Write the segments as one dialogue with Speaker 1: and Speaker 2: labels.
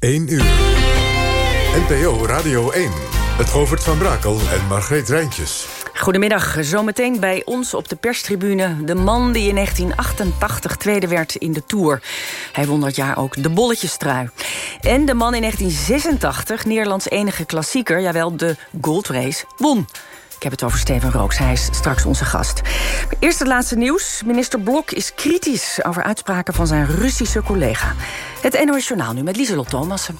Speaker 1: 1 uur. NPO Radio 1. Het Govert van Brakel en Margreet Rijntjes.
Speaker 2: Goedemiddag, zometeen bij ons op de perstribune... de man die in 1988 tweede werd in de Tour. Hij won dat jaar ook de bolletjestrui. En de man in 1986, Nederlands enige klassieker... jawel, de Gold Race, won. Ik heb het over Steven Rooks, hij is straks onze gast. eerst het laatste nieuws. Minister Blok is kritisch over uitspraken van zijn Russische collega. Het NOS Journaal nu met Lieselot Thomassen.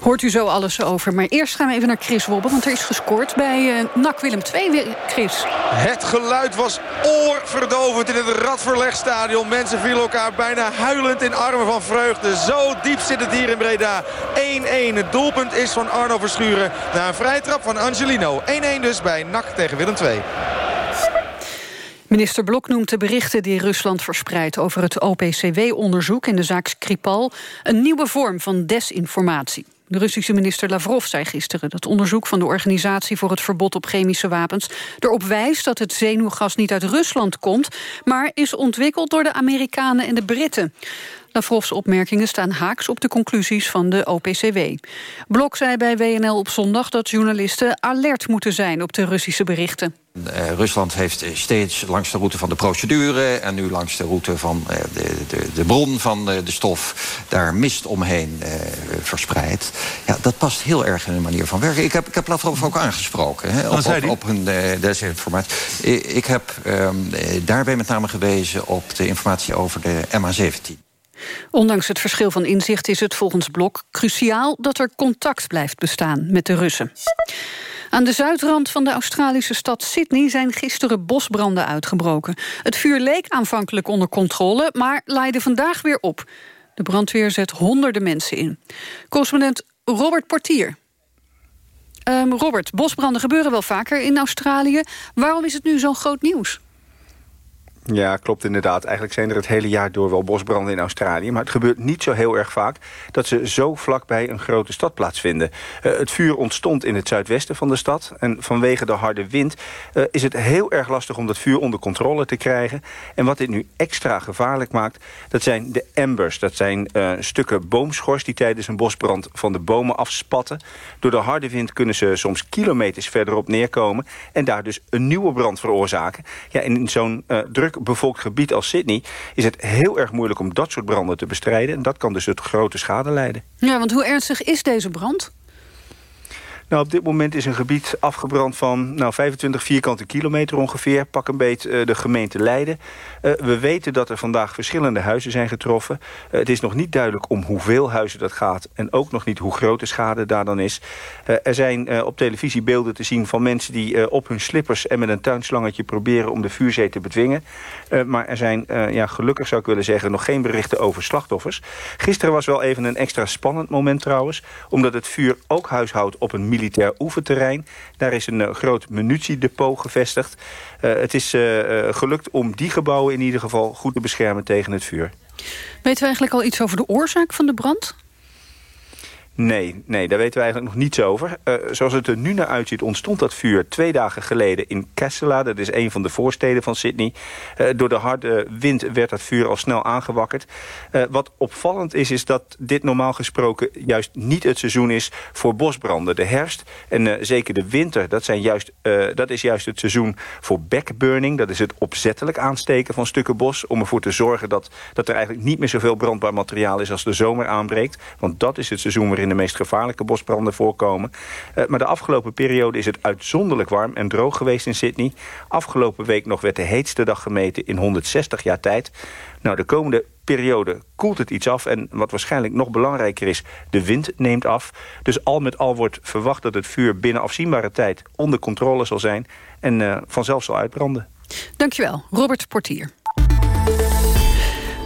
Speaker 3: Hoort u zo alles over. Maar eerst gaan we even naar Chris Wobbe, want er is gescoord bij uh, NAC Willem II. Chris.
Speaker 4: Het geluid was oorverdovend in het Radverlegstadion. Mensen vielen elkaar bijna huilend in armen van vreugde. Zo diep zit het hier in Breda. 1-1. Het doelpunt is van Arno Verschuren na een vrije trap van Angelino. 1-1 dus bij NAC tegen Willem II.
Speaker 3: Minister Blok noemt de berichten die Rusland verspreidt... over het OPCW-onderzoek in de zaak Skripal... een nieuwe vorm van desinformatie. De Russische minister Lavrov zei gisteren dat onderzoek van de Organisatie voor het Verbod op Chemische Wapens erop wijst dat het zenuwgas niet uit Rusland komt, maar is ontwikkeld door de Amerikanen en de Britten. Lavrovs opmerkingen staan haaks op de conclusies van de OPCW. Blok zei bij WNL op zondag dat journalisten alert moeten zijn op de Russische berichten.
Speaker 5: Uh, Rusland heeft steeds langs de route van de procedure... en nu langs de route van uh, de, de, de, bron van de stof... daar mist omheen verspreid. Ja, dat past heel erg in hun manier van werken. Ik heb, ik heb Lavrov ook aangesproken hè, op, op, op, hun desinformatie. Ik heb ehm, daarbij met name gewezen op de informatie over de MH17.
Speaker 3: Ondanks het verschil van inzicht is het volgens Blok cruciaal... dat er contact blijft bestaan met de Russen. Aan de zuidrand van de Australische stad Sydney zijn gisteren bosbranden uitgebroken. Het vuur leek aanvankelijk onder controle, maar laaide vandaag weer op. De brandweer zet honderden mensen in. Correspondent Robert Portier. Um, Robert, bosbranden gebeuren wel vaker in Australië. Waarom is het nu zo'n groot nieuws?
Speaker 6: Ja, klopt inderdaad. Eigenlijk zijn er het hele jaar door wel bosbranden in Australië. Maar het gebeurt niet zo heel erg vaak dat ze zo vlakbij een grote stad plaatsvinden. Uh, het vuur ontstond in het zuidwesten van de stad. En vanwege de harde wind uh, is het heel erg lastig om dat vuur onder controle te krijgen. En wat dit nu extra gevaarlijk maakt, dat zijn de embers. Dat zijn uh, stukken boomschors die tijdens een bosbrand van de bomen afspatten. Door de harde wind kunnen ze soms kilometers verderop neerkomen. En daar dus een nieuwe brand veroorzaken. Ja, in zo'n druk bevolkt gebied als Sydney... is het heel erg moeilijk om dat soort branden te bestrijden. En dat kan dus tot grote schade leiden.
Speaker 3: Ja, want hoe ernstig is deze brand?
Speaker 6: Nou, op dit moment is een gebied afgebrand van nou, 25 vierkante kilometer ongeveer. Pak een beetje uh, de gemeente Leiden. Uh, we weten dat er vandaag verschillende huizen zijn getroffen. Uh, het is nog niet duidelijk om hoeveel huizen dat gaat... en ook nog niet hoe groot de schade daar dan is. er zijn op televisie beelden te zien van mensen die op hun slippers... en met een tuinslangetje proberen om de vuurzee te bedwingen. maar er zijn, ja, gelukkig zou ik willen zeggen... nog geen berichten over slachtoffers. Gisteren was wel even een extra spannend moment trouwens... omdat het vuur ook huishoudt op een militair oefenterrein. Daar is een uh, groot munitiedepot gevestigd. Uh, het is uh, gelukt om die gebouwen in ieder geval goed te beschermen tegen het vuur.
Speaker 3: Weten we eigenlijk al iets over de oorzaak van de brand?
Speaker 6: Nee, nee, daar weten we eigenlijk nog niets over. Uh, zoals het er nu naar uitziet ontstond dat vuur twee dagen geleden in Kessela. Dat is een van de voorsteden van Sydney. Uh, door de harde wind werd dat vuur al snel aangewakkerd. Uh, wat opvallend is, is dat dit normaal gesproken juist niet het seizoen is voor bosbranden. De herfst en zeker de winter, dat, zijn juist, dat is juist het seizoen voor backburning. Dat is het opzettelijk aansteken van stukken bos. Om ervoor te zorgen dat, dat er eigenlijk niet meer zoveel brandbaar materiaal is als de zomer aanbreekt. Want dat is het seizoen waarin de meest gevaarlijke bosbranden voorkomen. Uh, maar de afgelopen periode is het uitzonderlijk warm en droog geweest in Sydney. Afgelopen week nog werd de heetste dag gemeten in 160 jaar tijd. Nou, de komende periode koelt het iets af. En wat waarschijnlijk nog belangrijker is, de wind neemt af. Dus al met al wordt verwacht dat het vuur binnen afzienbare tijd onder controle zal zijn. En uh, vanzelf zal uitbranden.
Speaker 3: Dankjewel, Robert Portier.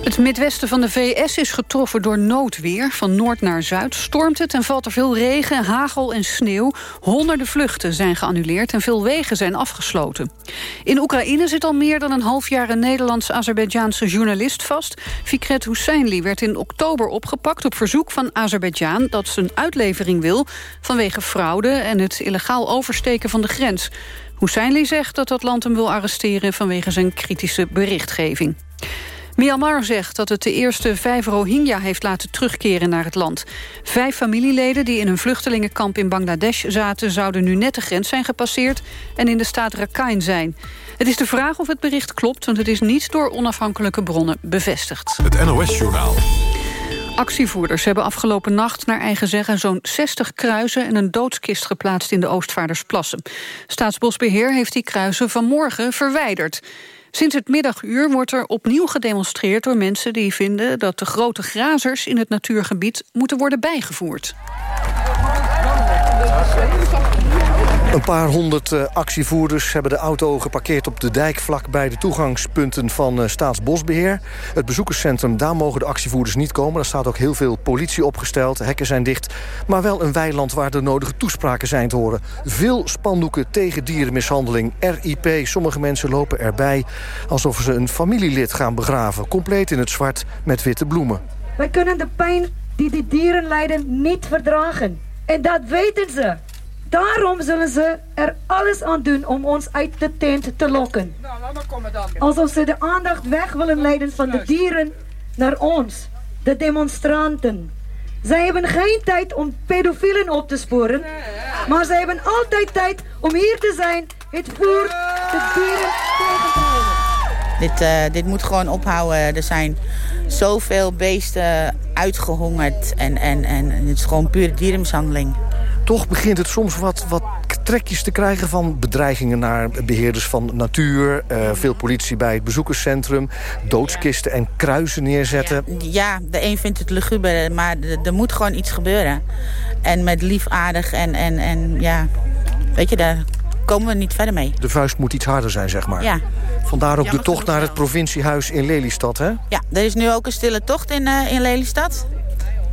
Speaker 3: Het midwesten van de VS is getroffen door noodweer. Van noord naar zuid stormt het en valt er veel regen, hagel en sneeuw. Honderden vluchten zijn geannuleerd en veel wegen zijn afgesloten. In Oekraïne zit al meer dan een half jaar een Nederlands-Azerbeidjaanse journalist vast. Fikret Husseinli werd in oktober opgepakt op verzoek van Azerbeidzjan... dat zijn uitlevering wil vanwege fraude en het illegaal oversteken van de grens. Husseinli zegt dat dat land hem wil arresteren vanwege zijn kritische berichtgeving. Myanmar zegt dat het de eerste vijf Rohingya heeft laten terugkeren naar het land. Vijf familieleden die in een vluchtelingenkamp in Bangladesh zaten... zouden nu net de grens zijn gepasseerd en in de staat Rakhine zijn. Het is de vraag of het bericht klopt, want het is niet door onafhankelijke bronnen bevestigd.
Speaker 1: Het NOS-journaal.
Speaker 3: Actievoerders hebben afgelopen nacht naar eigen zeggen zo'n 60 kruisen en een doodskist geplaatst in de Oostvaardersplassen. Staatsbosbeheer heeft die kruisen vanmorgen verwijderd. Sinds het middaguur wordt er opnieuw gedemonstreerd door mensen die vinden dat de grote grazers in het natuurgebied moeten worden bijgevoerd.
Speaker 7: Een paar honderd uh, actievoerders hebben de auto geparkeerd op de dijk... vlak bij de toegangspunten van uh, Staatsbosbeheer. Het bezoekerscentrum, daar mogen de actievoerders niet komen. Daar staat ook heel veel politie opgesteld, hekken zijn dicht. Maar wel een weiland waar de nodige toespraken zijn te horen. Veel spandoeken tegen dierenmishandeling. RIP, sommige mensen lopen erbij... alsof ze een familielid gaan begraven. Compleet in het zwart met witte bloemen.
Speaker 8: Wij kunnen de pijn die de dieren lijden niet verdragen. En dat weten ze. Daarom zullen ze er alles aan doen om ons uit de tent te lokken. Alsof ze de aandacht weg willen leiden van de dieren naar ons, de demonstranten. Zij hebben geen tijd om pedofielen op te sporen, maar zij hebben altijd tijd om hier te zijn, het voer, de dieren tegen te houden.
Speaker 9: Dit, uh, dit moet gewoon ophouden. Er zijn zoveel beesten uitgehongerd en, en, en het is gewoon pure dierenmishandeling
Speaker 7: toch begint het soms wat, wat trekjes te krijgen van bedreigingen naar beheerders van natuur. Uh, veel politie bij het bezoekerscentrum. Doodskisten en kruisen neerzetten.
Speaker 9: Ja, ja de een vindt het luguber, maar er moet gewoon iets gebeuren. En met liefaardig en, en, en ja, weet je, daar komen we niet verder mee.
Speaker 7: De vuist moet iets harder zijn, zeg maar.
Speaker 9: Ja.
Speaker 7: Vandaar ook de tocht naar het provinciehuis in Lelystad, hè?
Speaker 9: Ja, er is nu ook een stille tocht in, uh, in Lelystad.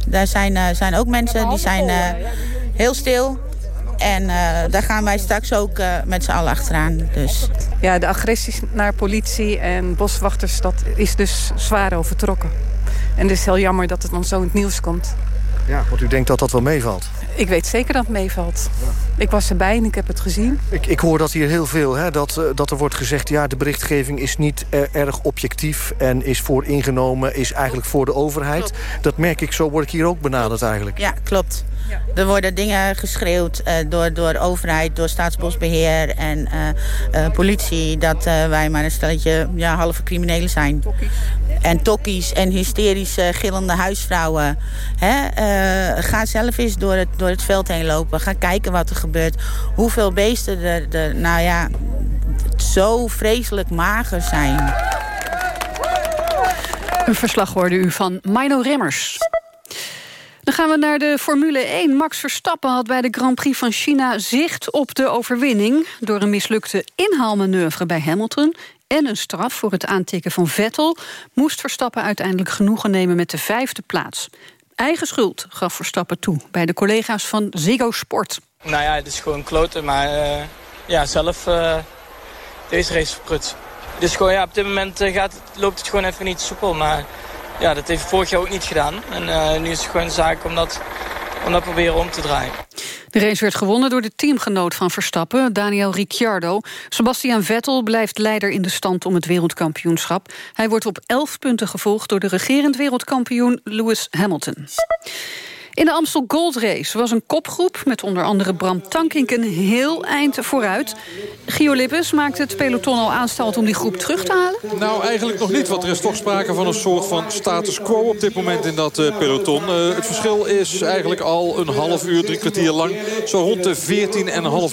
Speaker 9: Daar zijn, uh, zijn ook mensen die zijn heel stil. En uh, daar gaan wij straks ook uh, met z'n allen achteraan. Dus.
Speaker 10: Ja, de agressies naar politie en boswachters, dat is dus zwaar overtrokken. En het is heel jammer dat het dan zo in het nieuws komt.
Speaker 7: Ja, want u denkt dat dat wel meevalt?
Speaker 10: Ik weet zeker dat het meevalt. Ja. Ik was erbij en ik heb het gezien.
Speaker 7: Ik, ik hoor dat hier heel veel, hè, dat, uh, dat er wordt gezegd... ja, de berichtgeving is niet er, erg objectief en is voor ingenomen... is eigenlijk voor de overheid. Klopt. Dat merk ik, zo word ik hier ook benaderd eigenlijk.
Speaker 9: Ja, klopt. Ja. Er worden dingen geschreeuwd uh, door, door overheid, door staatsbosbeheer en uh, uh, politie... dat wij maar een stelletje ja, halve criminelen zijn. Tokkies. En tokkies en hysterische gillende huisvrouwen. Hè? ga zelf eens door het, door het veld heen lopen. Ga kijken wat er gebeurt. Hoeveel beesten er, er nou ja, zo vreselijk mager zijn.
Speaker 3: Een verslag hoorde u van Mino Remmers. Dan gaan we naar de Formule 1. Max Verstappen had bij de Grand Prix van China zicht op de overwinning. Door een mislukte inhaalmanoeuvre bij Hamilton en een straf voor het aantikken van Vettel... moest Verstappen uiteindelijk genoegen nemen met de vijfde plaats. Eigen schuld gaf Verstappen toe bij de collega's van Ziggo Sport.
Speaker 11: Nou ja, het is gewoon kloten, maar uh, ja, zelf uh, deze race verprut. Dus gewoon, ja, op dit moment gaat, loopt het gewoon even niet soepel, maar ja, dat heeft vorig jaar ook niet gedaan. En nu is het gewoon een zaak om dat, om dat proberen om te draaien.
Speaker 3: De race werd gewonnen door de teamgenoot van Verstappen, Daniel Ricciardo. Sebastian Vettel blijft leider in de stand om het wereldkampioenschap. Hij wordt op 11 punten gevolgd door de regerend wereldkampioen Lewis Hamilton. In de Amstel Gold Race was een kopgroep... met onder andere Bram Tankink een heel eind vooruit. Gio maakt het peloton al aanstalt om die groep terug te halen?
Speaker 12: Nou, eigenlijk nog niet, want er is toch sprake van een soort van status quo... op dit moment in dat uh, peloton. Uh, het verschil is eigenlijk al een half uur, drie kwartier lang... zo rond de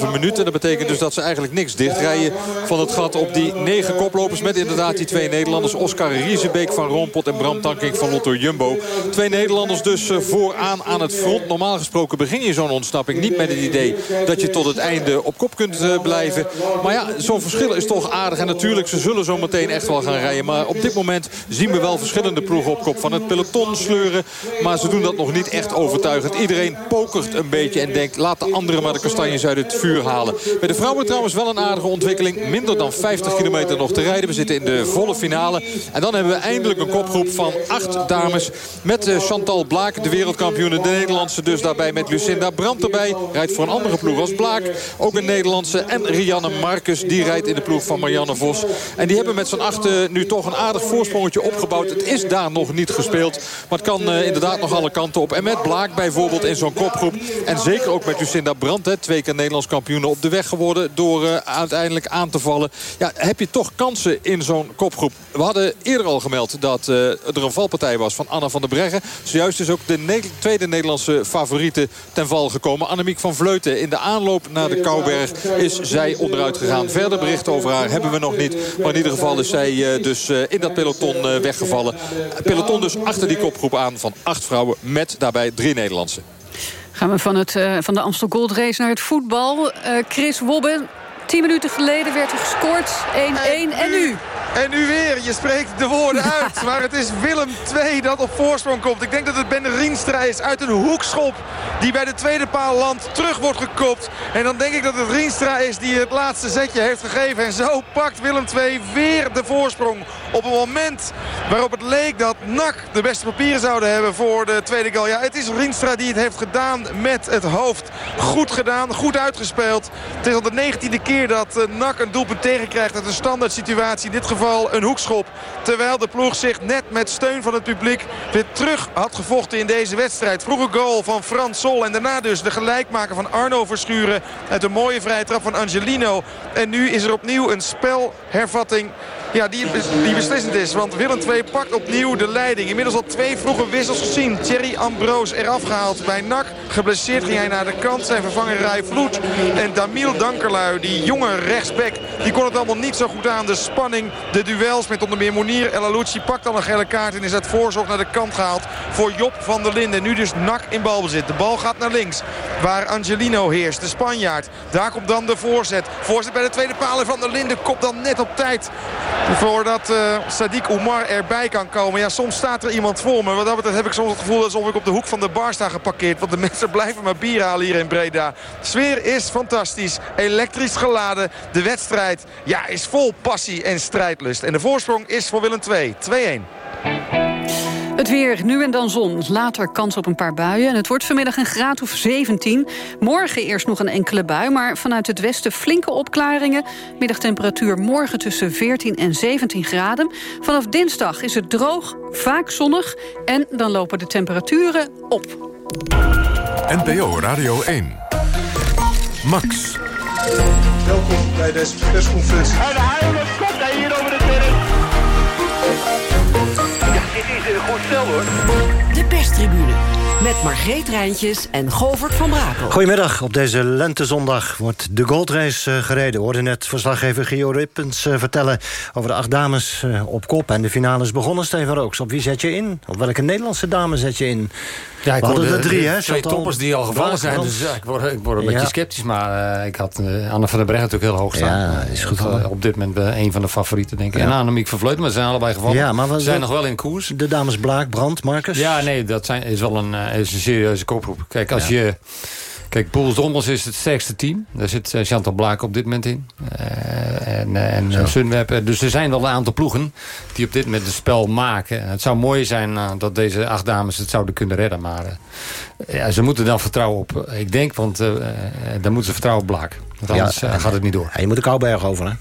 Speaker 12: 14,5 minuut. En dat betekent dus dat ze eigenlijk niks dichtrijden van het gat op die negen koplopers... met inderdaad die twee Nederlanders, Oscar Riesebeek van Rompot... en Bram Tankink van Lotto Jumbo. Twee Nederlanders dus uh, vooraan aan het front. Normaal gesproken begin je zo'n ontsnapping niet met het idee dat je tot het einde op kop kunt uh, blijven. Maar ja, zo'n verschil is toch aardig. En natuurlijk, ze zullen zo meteen echt wel gaan rijden. Maar op dit moment zien we wel verschillende ploegen op kop van het peloton sleuren. Maar ze doen dat nog niet echt overtuigend. Iedereen pokert een beetje en denkt, laat de anderen maar de kastanjes uit het vuur halen. Bij de vrouwen trouwens wel een aardige ontwikkeling. Minder dan 50 kilometer nog te rijden. We zitten in de volle finale. En dan hebben we eindelijk een kopgroep van acht dames. Met uh, Chantal Blaak, de wereldkampioen. De Nederlandse dus daarbij met Lucinda Brandt erbij. Rijdt voor een andere ploeg als Blaak. Ook een Nederlandse. En Rianne Marcus, die rijdt in de ploeg van Marianne Vos. En die hebben met z'n achten nu toch een aardig voorsprongetje opgebouwd. Het is daar nog niet gespeeld. Maar het kan uh, inderdaad nog alle kanten op. En met Blaak bijvoorbeeld in zo'n kopgroep. En zeker ook met Lucinda Brandt. Hè, twee keer Nederlands kampioenen op de weg geworden. Door uh, uiteindelijk aan te vallen. Ja, heb je toch kansen in zo'n kopgroep. We hadden eerder al gemeld dat uh, er een valpartij was van Anna van der Breggen. Zojuist is ook de ne Nederlandse favorieten ten val gekomen. Annemiek van Vleuten in de aanloop naar de Kouberg is zij onderuit gegaan. Verder berichten over haar hebben we nog niet. Maar in ieder geval is zij eh, dus eh, in dat peloton eh, weggevallen. Peloton dus achter die kopgroep aan van acht vrouwen met daarbij drie Nederlandse.
Speaker 3: Gaan we van, het, van de Amstel Gold Race naar het voetbal. Chris Wobben, 10 minuten geleden werd er gescoord. 1-1 en nu?
Speaker 4: En nu weer, je spreekt de woorden uit. Maar het is Willem 2 dat op voorsprong komt. Ik denk dat het Ben Rienstra is uit een hoekschop die bij de tweede paal landt. Terug wordt gekopt. En dan denk ik dat het Rienstra is die het laatste zetje heeft gegeven. En zo pakt Willem 2 weer de voorsprong. Op een moment waarop het leek dat NAC de beste papieren zouden hebben voor de tweede goal. Ja, het is Rienstra die het heeft gedaan met het hoofd. Goed gedaan, goed uitgespeeld. Het is al de 19e keer dat NAC een doelpunt tegenkrijgt uit een standaard situatie. In dit geval een hoekschop. Terwijl de ploeg zich net met steun van het publiek weer terug had gevochten in deze wedstrijd. Vroege goal van Frans Sol. En daarna dus de gelijkmaker van Arno Verschuren. Uit een mooie vrije trap van Angelino. En nu is er opnieuw een spelhervatting ja, die, die beslissend is. Want Willem II pakt opnieuw de leiding. Inmiddels al twee vroege wissels gezien. Thierry Ambroos eraf gehaald bij NAC. Geblesseerd ging hij naar de kant. Zijn vervanger Rai Vloed. En Damiel Dankerlui, die jonge rechtsback, die kon het allemaal niet zo goed aan. De spanning, de duels met onder meer Monier. El Alouci pakt al een gele kaart en is uit voorzorg naar de kant gehaald voor Job van der Linden. Nu dus NAC in balbezit. De bal gaat naar links, waar Angelino heerst, de Spanjaard. Daar komt dan de voorzet. Voorzet bij de tweede paal en van der Linden komt dan net op tijd Voordat uh, Sadiq Oumar erbij kan komen. Ja, soms staat er iemand voor me. Wat dat heb ik soms het gevoel alsof ik op de hoek van de bar sta geparkeerd. Want de mensen blijven maar bier halen hier in Breda. De sfeer is fantastisch. Elektrisch geladen. De wedstrijd ja, is vol passie en strijdlust. En de voorsprong is voor Willem 2. 2-1.
Speaker 3: Het weer, nu en dan zon, later kans op een paar buien. En het wordt vanmiddag een graad of 17. Morgen eerst nog een enkele bui, maar vanuit het westen flinke opklaringen. Middagtemperatuur morgen tussen 14 en 17 graden. Vanaf dinsdag is het droog, vaak zonnig en dan lopen de temperaturen op.
Speaker 1: NPO Radio 1. Max.
Speaker 13: Welkom bij deze persconferentie.
Speaker 14: Goed stel hoor.
Speaker 15: De perstribune met Margreet Rijntjes en Govert van Brakel.
Speaker 16: Goedemiddag. Op deze lentezondag wordt de goldrace uh, gereden. We hoorden net verslaggever Gio Rippens uh, vertellen... over de acht dames uh, op kop. En de finale is begonnen, Steven Rooks. Op wie zet je in? Op welke Nederlandse dame zet je in?
Speaker 17: Ja, ik
Speaker 16: We hadden
Speaker 17: hoorde
Speaker 16: er drie, hè?
Speaker 17: Twee toppers die al gevallen zijn. Dus ja, ik word, ik word een
Speaker 16: Ja.
Speaker 17: beetje sceptisch. Maar eh, ik had eh, Anne van der Breggen natuurlijk heel hoog staan.
Speaker 16: Ja, is
Speaker 17: Eh,
Speaker 16: gevallen.
Speaker 17: op dit moment eh, een van de favorieten, denk ik.
Speaker 16: Ja.
Speaker 17: En Annemiek van Vleuten, maar ze zijn allebei gevallen.
Speaker 16: Ja, maar
Speaker 17: zijn nog wel in koers.
Speaker 16: De dames Blaak, Brand, Marcus.
Speaker 17: Ja, nee, dat zijn, is wel een, eh, is een serieuze koproep. Kijk, als
Speaker 16: Ja.
Speaker 17: je... Kijk, Poels Drommels is het sterkste team. Daar zit eh, Chantal Blaak op dit moment in. Eh, en en Sunweb. Dus er zijn wel een aantal ploegen die op dit moment het spel maken. En Het zou mooi zijn dat deze acht dames het zouden kunnen redden. Maar ja, ze moeten dan vertrouwen op, ik denk, want dan moeten ze vertrouwen op Blaak. Want anders
Speaker 16: en-
Speaker 17: gaat het niet door.
Speaker 16: Ja, je moet de Kouberg over, hè?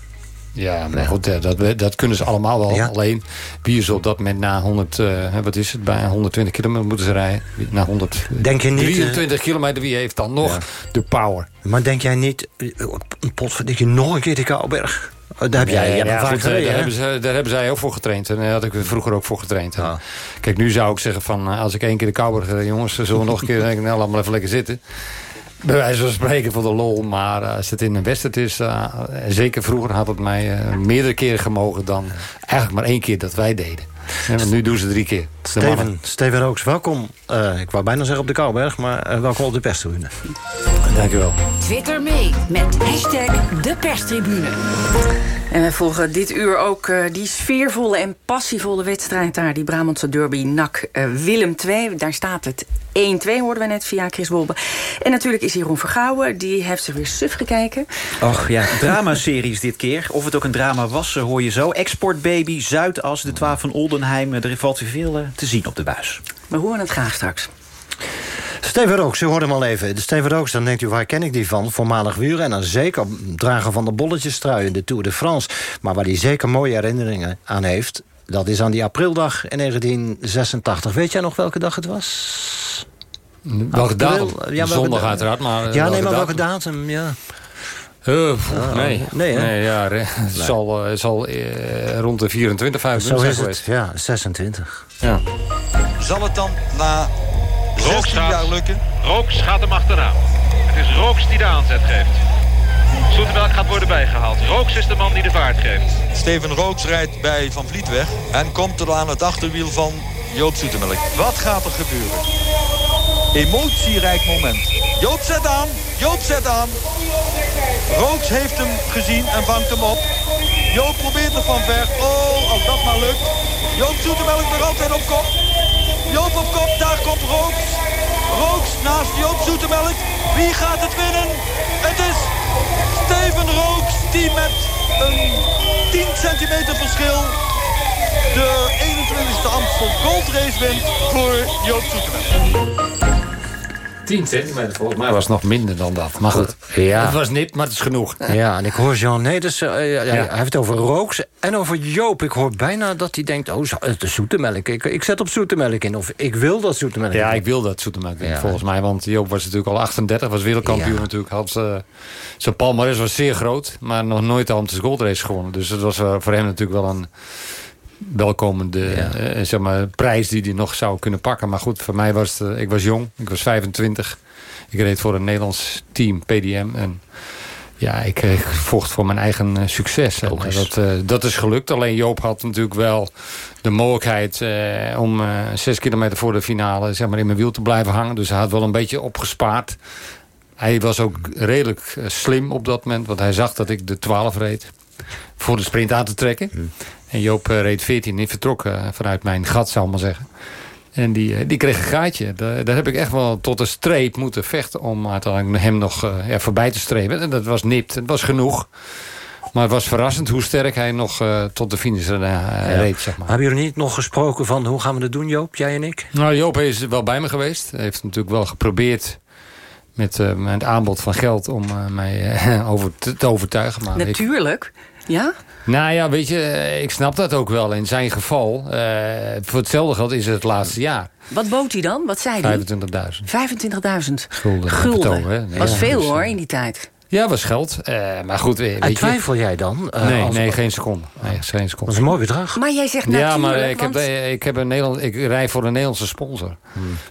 Speaker 17: Ja, maar goed, eh, dat, dat kunnen ze allemaal wel.
Speaker 16: Ja.
Speaker 17: Alleen, wie is op dat moment na 100, eh, wat is het, bij 120 kilometer moeten ze rijden. Na
Speaker 16: Denk je niet, eh,
Speaker 17: 123 kilometer, wie heeft dan nog
Speaker 16: Ja.
Speaker 17: de power?
Speaker 16: Maar denk jij niet, eh, een potverdikje nog een keer de Kouberg? Oh, Daar heb jij,
Speaker 17: ja,
Speaker 16: vaak
Speaker 17: goed, eh,
Speaker 16: gereden,
Speaker 17: daar, hebben ze, daar hebben zij ook voor getraind. En daar had ik vroeger ook voor getraind.
Speaker 16: Ah.
Speaker 17: Kijk, nu zou ik zeggen van... eh, als ik één keer de Kouberg... eh, jongens, zullen we nog een keer... denk ik, nou, laat maar even lekker zitten. Bij wijze van spreken voor de lol. Maar eh, als het in een wedstrijd is... eh, zeker vroeger had het mij eh, meerdere keren gemogen... dan eigenlijk maar één keer dat wij deden. Ja, want nu doen ze drie keer.
Speaker 16: Steven, Steven Rooks, welkom. Eh, ik wou bijna zeggen op de Kouberg, maar welkom op de perstribune.
Speaker 17: Dankjewel.
Speaker 15: Twitter mee met hashtag de perstribune.
Speaker 2: En we volgen dit uur ook eh, die sfeervolle en passievolle wedstrijd daar. Die Brabantse derby NAC eh, Willem II. Daar staat het 1-2, hoorden we net via Chris Wolbe. En natuurlijk is hier Ron Vergouwen. Die heeft zich weer suf gekeken.
Speaker 18: Och ja, dramaseries dit keer. Of het ook een drama was, eh, hoor je zo. Export Baby, Zuidas, de 12 van Oldenheim. Er valt weer veel te zien op de buis.
Speaker 2: We horen het graag straks.
Speaker 16: Steven Rooks, u hoorde hem al even. De Steven Rooks, dan denkt u, waar ken ik die van? Voormalig wielrenner, zeker drager van de bolletjestrui in de Tour de France. Maar waar hij zeker mooie herinneringen aan heeft... dat is aan die aprildag in 1986. Weet jij nog welke dag het was?
Speaker 17: Welke datum?
Speaker 16: Ja, welke
Speaker 17: Zondag
Speaker 16: da-
Speaker 17: uiteraard, maar... eh,
Speaker 16: Ja, nee,
Speaker 17: welke
Speaker 16: maar
Speaker 17: datum?
Speaker 16: welke datum? Ja.
Speaker 17: Pff,
Speaker 16: Ah,
Speaker 17: nee.
Speaker 16: nee, hè?
Speaker 17: ja, re- het
Speaker 16: Nee.
Speaker 17: zal, eh, het zal eh, rond de 24,
Speaker 16: Zo
Speaker 17: 25
Speaker 16: is
Speaker 17: zijn
Speaker 16: het,
Speaker 17: geweest.
Speaker 16: ja, 26.
Speaker 17: Ja.
Speaker 19: Zal het dan na 16 jaar lukken?
Speaker 20: Rooks gaat hem achteraan. Het is Rooks die de aanzet geeft. Zoetemelk gaat worden bijgehaald. Rooks is de man die de vaart geeft.
Speaker 19: Steven Rooks rijdt bij Van Vliet weg en komt er aan het achterwiel van Joop Zoetemelk. Wat gaat er gebeuren? Emotierijk moment. Joop zet aan, Joop zet aan. Rooks heeft hem gezien en vangt hem op. Joop probeert er van ver. Oh, als dat maar lukt. Joop Zoetemelk nog altijd op kop. Joop op kop, daar komt Rooks. Rooks naast Joop Zoetemelk. Wie gaat het winnen? Het is Steven Rooks die met een 10 centimeter verschil de 21ste Amstel Gold Race wint voor Joop Zoetemelk.
Speaker 17: 10 centimeter volgens mij was het nog minder dan dat. Maar goed,
Speaker 16: Ja.
Speaker 17: het was nipt, maar het is genoeg.
Speaker 16: Ja, en ik hoor Jean Neders, eh, ja,
Speaker 17: Ja.
Speaker 16: hij heeft het over Rooks en over Joop. Ik hoor bijna dat hij denkt, oh, zo- het is zoetemelk. Ik, ik zet op zoetemelk in, of ik wil dat zoetemelk
Speaker 17: Ja,
Speaker 16: in.
Speaker 17: ik wil dat Zoetemelk
Speaker 16: Ja.
Speaker 17: volgens mij. Want Joop was natuurlijk al 38, was wereldkampioen
Speaker 16: Ja.
Speaker 17: natuurlijk. Had, eh, zijn palmarès was zeer groot, maar nog nooit de Amstel Gold Race gewonnen. Dus het was eh, voor hem natuurlijk wel een welkomende eh, zeg maar, prijs die hij nog zou kunnen pakken. Maar goed, voor mij was het, eh, ik was jong, ik was 25. Ik reed voor een Nederlands team, PDM. En ja, ik, eh, ik vocht voor mijn eigen succes. Dat, dat is gelukt. Alleen Joop had natuurlijk wel de mogelijkheid om zes kilometer voor de finale zeg maar, in mijn wiel te blijven hangen. Dus hij had wel een beetje opgespaard. Hij was ook redelijk slim op dat moment. Want hij zag dat ik de 12 reed. Voor de sprint aan te trekken. En Joop eh, reed 14 en vertrok eh, vanuit mijn gat, zal ik maar zeggen. En die, eh, die kreeg een gaatje. Daar, daar heb ik echt wel tot een streep moeten vechten... om uiteindelijk hem nog ja, voorbij te streven. En dat was nipt. Het was genoeg. Maar het was verrassend hoe sterk hij nog eh, tot de finish
Speaker 16: Ja.
Speaker 17: reed. Zeg maar.
Speaker 16: Hebben jullie niet nog gesproken van hoe gaan we dat doen, Joop, jij en ik?
Speaker 17: Nou, Joop is wel bij me geweest. Hij heeft natuurlijk wel geprobeerd met eh, mijn aanbod van geld om eh, mij over te, te overtuigen. Maar ik-
Speaker 2: Natuurlijk. Ja?
Speaker 17: Nou ja, weet je, eh, ik snap dat ook wel. In zijn geval, eh, voor hetzelfde geld is het het laatste jaar.
Speaker 2: Wat bood hij dan? Wat zei hij?
Speaker 17: 25.000
Speaker 2: 25.000
Speaker 17: gulden. hè.
Speaker 2: was
Speaker 17: Ja,
Speaker 2: veel
Speaker 17: dus,
Speaker 2: hoor in die tijd.
Speaker 17: Ja, was geld. Eh, maar goed, weet
Speaker 16: En
Speaker 17: je...
Speaker 16: twijfel jij dan? eh,
Speaker 17: nee, nee, geen seconde. Nee, geen seconde.
Speaker 16: Dat is een mooi bedrag.
Speaker 2: Maar jij zegt
Speaker 17: Ja,
Speaker 2: natuurlijk...
Speaker 17: maar ik, heb,
Speaker 2: want-
Speaker 17: ik, heb een Nederland, ik rij voor een Nederlandse sponsor.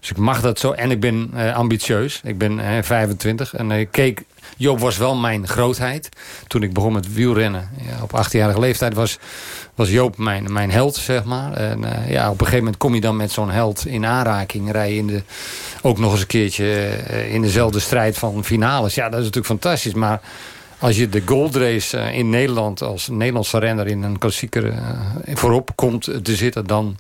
Speaker 17: Dus ik mag dat zo. En ik ben eh, ambitieus. Ik ben eh, 25. En ik keek... Joop was wel mijn grootheid. Toen ik begon met wielrennen. Ja, op 18-jarige leeftijd was, was Joop mijn, mijn held, zeg maar. En eh, ja, op een gegeven moment kom je dan met zo'n held in aanraking. Rij je in de, ook nog eens een keertje eh, in dezelfde strijd van finales. Ja, dat is natuurlijk fantastisch. Maar als je de Gold Race eh, in Nederland als Nederlandse renner in een klassieker voorop komt te zitten, dan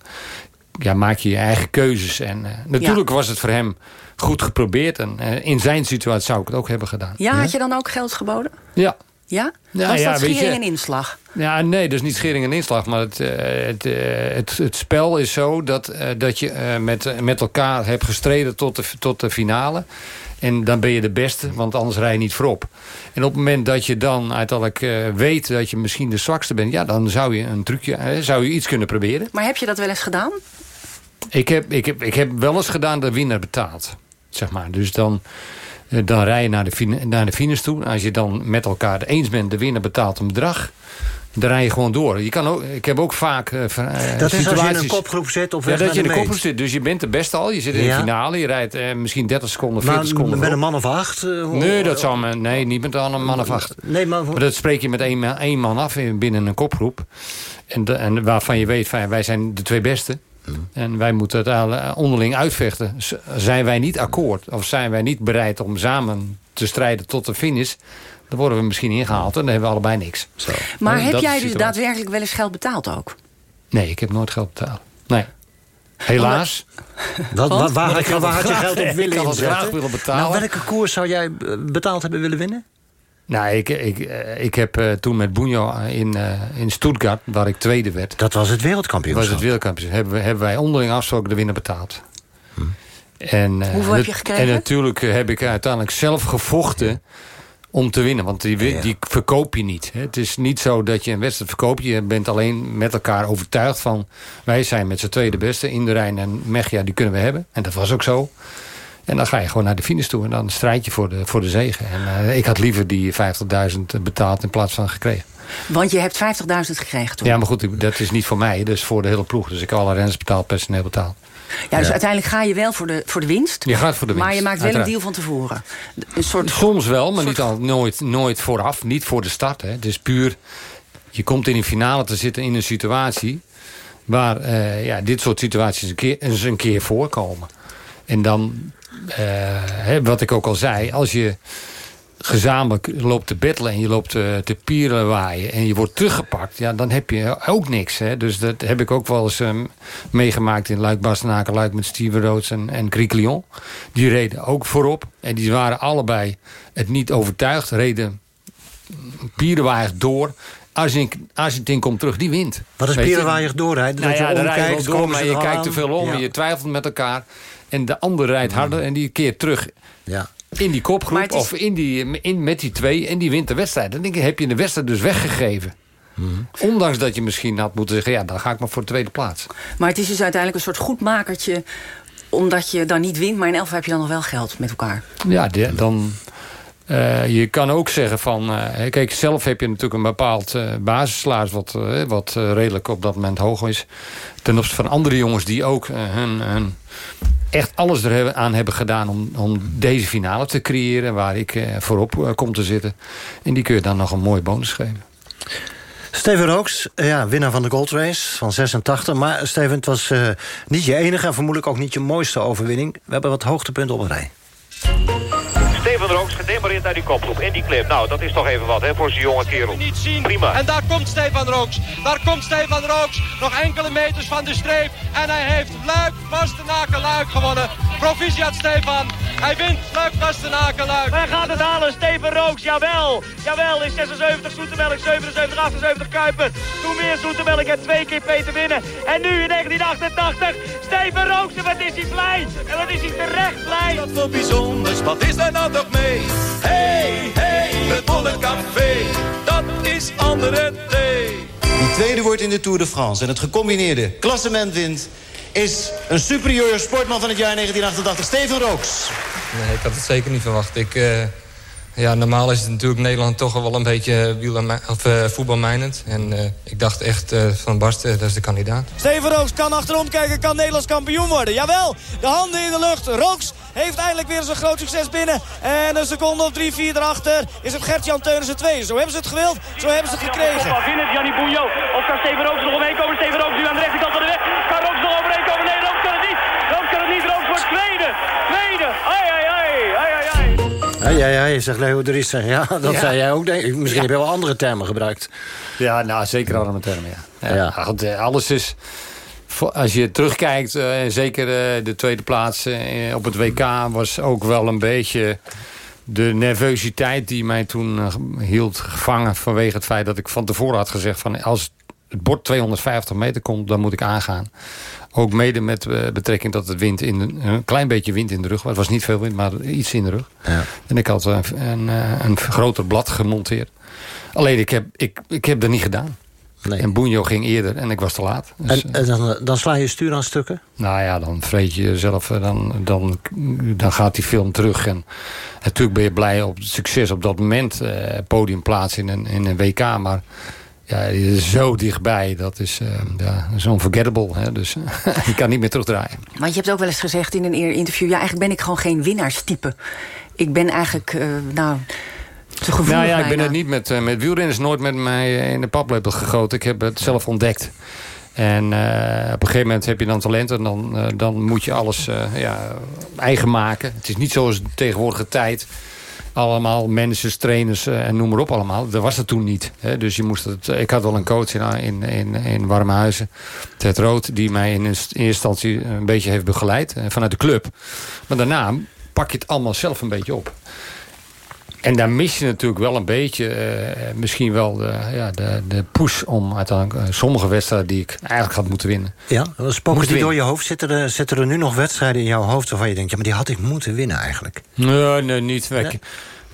Speaker 17: ja, maak je je eigen keuzes. En eh, natuurlijk was het voor hem goed geprobeerd. En eh, in zijn situatie zou ik het ook hebben gedaan.
Speaker 2: Ja, had je dan ook geld geboden?
Speaker 17: Ja.
Speaker 2: Ja?
Speaker 17: Ja,
Speaker 2: was
Speaker 17: ja,
Speaker 2: dat schering en inslag?
Speaker 17: Ja, nee, dus niet schering en inslag. Maar het, eh, het, het, het spel is zo dat, dat je met, met elkaar hebt gestreden tot de, tot de finale. En dan ben je de beste, want anders rij je niet voorop. En op het moment dat je dan uiteindelijk weet dat je misschien de zwakste bent... ja, dan zou je een trucje, zou je iets kunnen proberen.
Speaker 2: Maar heb je dat wel eens gedaan?
Speaker 17: Ik heb, ik, heb, ik heb wel eens gedaan de winnaar betaald. Zeg maar. Dus dan, eh, dan rij je naar de, naar de finish toe. Als je dan met elkaar eens bent, de winnaar betaalt een bedrag. Dan rij je gewoon door. Je kan ook, ik heb ook vaak eh, eh,
Speaker 16: Dat is als je in een kopgroep zit of
Speaker 17: ja, dat je in
Speaker 16: meet.
Speaker 17: kopgroep zit. Dus je bent de beste al. Je zit in de finale. Je rijdt misschien 30 seconden, 40
Speaker 16: Maar
Speaker 17: seconden.
Speaker 16: met een man of acht?
Speaker 17: Nee, dat zou me, nee, niet met een man of acht.
Speaker 16: Nee, maar,
Speaker 17: Maar dat spreek je met één, één man af in- binnen een kopgroep. En, de- en waarvan je weet, van, wij zijn de twee beste. En wij moeten het alle- onderling uitvechten. Zijn wij niet akkoord of zijn wij niet bereid om samen te strijden tot de finish... dan worden we misschien ingehaald en dan hebben we allebei niks.
Speaker 2: Maar
Speaker 17: Eh,
Speaker 2: heb jij dus daadwerkelijk wel eens geld betaald ook?
Speaker 17: Nee, ik heb nooit geld betaald. Nee. Helaas.
Speaker 16: Wat, waar, had je, waar had geld op
Speaker 17: ik
Speaker 16: willen
Speaker 17: had het
Speaker 16: inzetten?
Speaker 17: graag willen betalen.
Speaker 16: Nou, welke koers zou jij eh, betaald hebben willen winnen?
Speaker 17: Nou, ik, ik, eh, ik heb eh, toen met Bunjo in, eh, in Stuttgart, waar ik tweede werd...
Speaker 16: Dat was het wereldkampioenschap.
Speaker 17: was het wereldkampioenschap. Hebben, we- hebben wij onderling afgesproken de winnaar betaald. En, eh,
Speaker 2: Hoeveel heb
Speaker 17: dat-
Speaker 2: je gekregen?
Speaker 17: En natuurlijk eh, heb ik uiteindelijk zelf gevochten om te winnen. Want die, die verkoop je niet. hè. Het is niet zo dat je een wedstrijd verkoopt. Je bent alleen met elkaar overtuigd van... wij zijn met z'n tweeën de beste. In de Rijn en Mechia, die kunnen we hebben. En dat was ook zo. En dan ga je gewoon naar de finish toe. En dan strijd je voor de, voor de zegen. En eh, ik had liever die 50.000 betaald in plaats van gekregen.
Speaker 2: Want je hebt 50.000 gekregen toen.
Speaker 17: Ja, maar goed, dat is niet voor mij. Dat is voor de hele ploeg. Dus ik heb alle renners betaald, personeel betaald.
Speaker 2: Ja, dus
Speaker 17: Ja.
Speaker 2: uiteindelijk ga je wel voor de, voor de winst.
Speaker 17: Je gaat voor de winst,
Speaker 2: Maar je maakt wel een deal van tevoren. Een soort
Speaker 17: Soms wel, maar niet al, nooit, nooit vooraf. Niet voor de start. Hè. Het is puur... Je komt in een finale te zitten in een situatie... waar eh, ja, dit soort situaties een keer, eens een keer voorkomen. En dan, hè, wat ik ook al zei... als je gezamenlijk loopt te bettelen en je loopt te, te pieren waaien... en je wordt teruggepakt, ja, dan heb je ook niks. Hè. Dus dat heb ik ook wel eens ehm, meegemaakt in Luik, Bastenaken... Luik met Steven Roods en, en Lyon. Die reden ook voorop. En die waren allebei het niet overtuigd. Reden pierenwaaiig door. Argentin, komt terug, die wint.
Speaker 16: Wat is pierenwaaiig doorrijden?
Speaker 17: Nou
Speaker 16: Dat je
Speaker 17: ja,
Speaker 16: omkijkt,
Speaker 17: door, maar je kijkt te veel om.
Speaker 16: Ja.
Speaker 17: En je twijfelt met elkaar. En de ander rijdt harder en die keert terug.
Speaker 16: Ja.
Speaker 17: In die kopgroep
Speaker 2: is-
Speaker 17: of in die, in, met die twee. En die wint de wedstrijd. Dan denk ik, heb je de wedstrijd dus weggegeven.
Speaker 16: Mhm.
Speaker 17: Ondanks dat je misschien had moeten zeggen... ja, dan ga ik maar voor de tweede plaats.
Speaker 2: Maar het is dus uiteindelijk een soort goedmakertje... omdat je dan niet wint, maar in elf heb je dan nog wel geld met elkaar.
Speaker 17: Ja, de- dan... eh, je kan ook zeggen van... eh, kijk, zelf heb je natuurlijk een bepaald eh basissalaris... Wat, wat redelijk op dat moment hoog is. Ten opzichte van andere jongens die ook hun, hun echt alles er aan hebben gedaan... Om, om deze finale te creëren... waar ik eh, voorop eh, kom te zitten. En die kun je dan nog een mooie bonus geven.
Speaker 16: Steven Rooks, eh, ja, winnaar van de Gold Race van 86. Maar Steven, het was niet je enige en vermoedelijk ook niet je mooiste overwinning. We hebben wat hoogtepunten op een rij.
Speaker 20: Gedemareerd naar die kopgroep in die clip. Nou, dat is toch even wat hè, voor zo'n jonge kerel.
Speaker 19: Niet zien.
Speaker 20: Prima.
Speaker 19: En daar komt Stefan Rooks. Daar komt Stefan Rooks. Nog enkele meters van de streep. En hij heeft Luik, Bastenaken, Luik gewonnen. Proficiat Stefan. Hij wint Luik, Bastenaken, Luik.
Speaker 14: Hij gaat het halen, Steven Rooks, jawel. Jawel, in 76 Zoetemelk, 77, 78 Kuiper. Toen weer Zoetemelk en twee keer Peter winnen. En nu in 1988, Steven Rooks, en wat is hij blij. En wat is hij terecht blij.
Speaker 19: Wat voor bijzonders, wat is daar nou toch mee? Hey, hey, het Café, dat is andere thee.
Speaker 21: Die tweede wordt in de Tour de France. En het gecombineerde klassement wint... is een superieur sportman van het jaar 1988, Steven Rooks.
Speaker 22: Nee, ik had het zeker niet verwacht. Ik, eh, ja, normaal is het natuurlijk Nederland toch wel een beetje wielen, of, eh, voetbalmijnend. En eh, ik dacht echt eh, van Barst, eh, dat is de kandidaat.
Speaker 14: Steven Rooks kan achterom kijken, kan Nederlands kampioen worden. Jawel, de handen in de lucht. Rooks heeft eindelijk weer zijn groot succes binnen. En een seconde of drie, vier erachter is het Gert-Jan Teunissen 2. Zo hebben ze het gewild, zo hebben ze het gekregen. winnen Jannie Bouillot. Of kan Steven Rooks nog omheen komen? Steven Rooks nu aan de rechterkant van de weg. Kan Rooks nog overheen komen? Nee, Rooks kan het niet. Rooks kan het niet. Rooks wordt tweede. Tweede. Ai, ai, ai. Ai, ai, ai.
Speaker 16: Ja, ja, ja, je zegt Leo de Rieser. Ja, dat
Speaker 17: Ja.
Speaker 16: zei jij ook. Denk ik. Misschien heb je wel andere termen gebruikt.
Speaker 17: Ja, nou, zeker arme termen, ja. ja. goed, eh, Alles is... Als je terugkijkt, eh, zeker eh, de tweede plaats eh, op het WK... was ook wel een beetje de nervositeit die mij toen eh, hield gevangen... vanwege het feit dat ik van tevoren had gezegd... van als het bord 250 meter komt, dan moet ik aangaan. Ook mede met eh, betrekking dat het wind in de- een klein beetje wind in de rug was. Het was niet veel wind, maar iets in de rug. En ik had eh, een, eh, een groter blad gemonteerd. Alleen ik heb, ik, ik heb dat niet gedaan. En Boenjo ging eerder en ik was te laat. Dus,
Speaker 16: En, en dan, dan sla je stuur aan stukken?
Speaker 17: nou ja, dan vreet je jezelf, dan, dan, dan gaat die film terug. En natuurlijk ben je blij op het succes op dat moment. eh podiumplaats in een, in een WK, maar ja, je is zo dichtbij. Dat is, eh ja, is unforgettable. Hè? Dus je kan niet meer terugdraaien.
Speaker 2: Want je hebt ook wel eens gezegd in een interview... ja, eigenlijk ben ik gewoon geen winnaarstype. Ik ben eigenlijk, eh, nou, te
Speaker 17: Nou ja, ik ben het niet met, eh, met wielrenners nooit met mij in de paplepel gegoten. Ik heb het zelf ontdekt. En op een gegeven moment heb je dan talent en dan, dan moet je alles ja, eigen maken. Het is niet zoals de tegenwoordige tijd. Allemaal managers, trainers eh, en noem maar op allemaal. Dat was het toen niet. Hè. Dus je moest het, ik had wel een coach in, in, in, in Warmhuizen, Ted Rood... die mij in eerste instantie een beetje heeft begeleid eh, vanuit de club. Maar daarna pak je het allemaal zelf een beetje op. En daar mis je natuurlijk wel een beetje, eh, misschien wel de, ja, de, de push om uiteindelijk eh, sommige wedstrijden die ik eigenlijk had moeten winnen.
Speaker 16: Ja, spoken die door je hoofd? Zitten er, zitten er nu nog wedstrijden in jouw hoofd waarvan je denkt... ja, maar die had ik moeten winnen eigenlijk?
Speaker 17: Nee, nee, niet. Ik-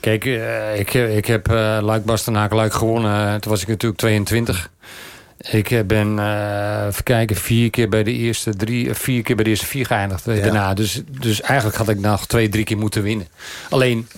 Speaker 17: Kijk, eh, ik, ik heb uh, Luik Bastenaken Luik gewonnen. Toen was ik natuurlijk 22. Ik ben, eh even kijken, vier keer bij de eerste drie, vier keer bij de eerste vier geëindigd daarna. Dus, dus eigenlijk had ik nog twee, drie keer moeten winnen. Alleen,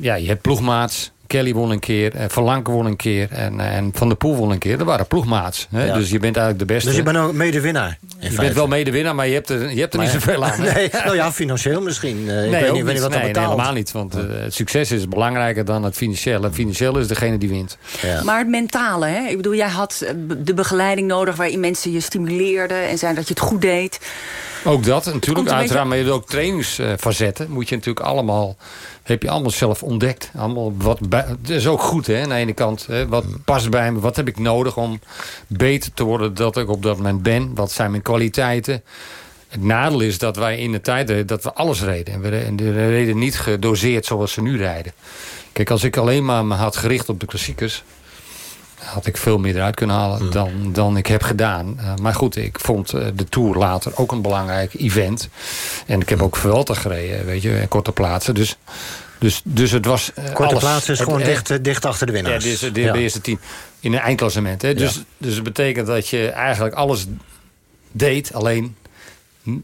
Speaker 17: ja, je hebt ploegmaats. Kelly won een keer, eh, Van Lanken won een keer en, eh, en Van der Poel won een keer. Dat waren ploegmaats. Hè?
Speaker 16: Ja.
Speaker 17: Dus je bent eigenlijk de beste.
Speaker 16: Dus je bent ook medewinnaar.
Speaker 17: Je bent wel medewinnaar, maar je hebt er, je hebt er niet zoveel aan. hè?
Speaker 16: Nee, nou ja, financieel misschien. Eh, ik
Speaker 17: Nee,
Speaker 16: weet
Speaker 17: ook
Speaker 16: niet, weet niet wat dat
Speaker 17: nee, nee,
Speaker 16: betaalt.
Speaker 17: helemaal niet. Want eh, het succes is belangrijker dan het financiële. Het financiële is degene die wint.
Speaker 2: Maar het mentale, hè? Ik bedoel, jij had de begeleiding nodig... waarin mensen je stimuleerden en zeiden dat je het goed deed.
Speaker 17: Ook dat natuurlijk, uiteraard. Maar je hebt ook trainingsfacetten. Moet je natuurlijk allemaal... Heb je allemaal zelf ontdekt. Allemaal wat bij, dat is ook goed, hè, aan de ene kant. Hè, wat past bij me? Wat heb ik nodig om beter te worden dat ik op dat moment ben? Wat zijn mijn kwaliteiten? Het nadeel is dat wij in de tijd reden, dat we alles reden. En we re- en we reden niet gedoseerd zoals ze nu rijden. Kijk, als ik alleen maar me had gericht op de klassiekers... had ik veel meer eruit kunnen halen dan, dan ik heb gedaan. Eh, maar goed, ik vond eh, de Tour later ook een belangrijk event. En ik heb ook Vuelta gereden, weet je, korte plaatsen. Dus, dus, dus het was eh,
Speaker 16: Korte
Speaker 17: alles.
Speaker 16: plaats is
Speaker 17: Het-
Speaker 16: gewoon
Speaker 17: het-
Speaker 16: dicht, eh, dicht achter de
Speaker 17: ja,
Speaker 16: winnaars.
Speaker 17: dit is de,
Speaker 16: Ja.
Speaker 17: de eerste tien. In een eindklassement. Hè? Dus,
Speaker 16: Ja.
Speaker 17: dus het betekent dat je eigenlijk alles deed, alleen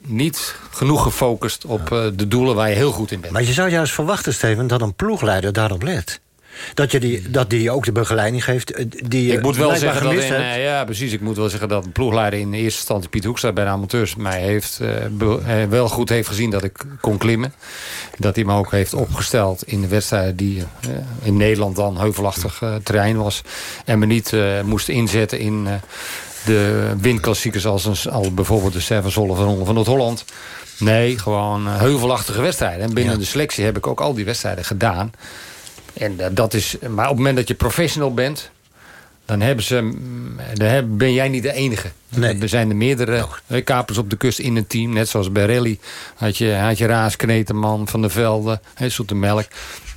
Speaker 17: niet genoeg gefocust op eh, de doelen waar je heel goed in bent.
Speaker 16: Maar je zou juist verwachten, Steven, dat een ploegleider daarop let. Dat, je die, dat die ook de begeleiding geeft eh, die
Speaker 17: ik moet wel zeggen dat in,
Speaker 16: hebt.
Speaker 17: eh, ja, precies. Ik moet wel zeggen dat ploegleider in eerste instantie Piet Hoekstra bij de amateurs mij heeft eh, wel goed heeft gezien dat ik kon klimmen. Dat hij me ook heeft opgesteld in de wedstrijden die in Nederland dan heuvelachtig terrein was. En me niet moest inzetten in de windklassiekers als, een, als bijvoorbeeld de Seven Zolle van van Noord-Holland. Nee, gewoon heuvelachtige wedstrijden. En binnen de selectie heb ik ook al die wedstrijden gedaan. En eh, dat is, maar op het moment dat je professional bent, dan, hebben ze, mm, dan ben jij niet de enige. Er zijn er meerdere kapers op de kust in een team. Net zoals bij Rally had je, had je Raas, Kneteman, Van der Velde, hè, Zoete Melk.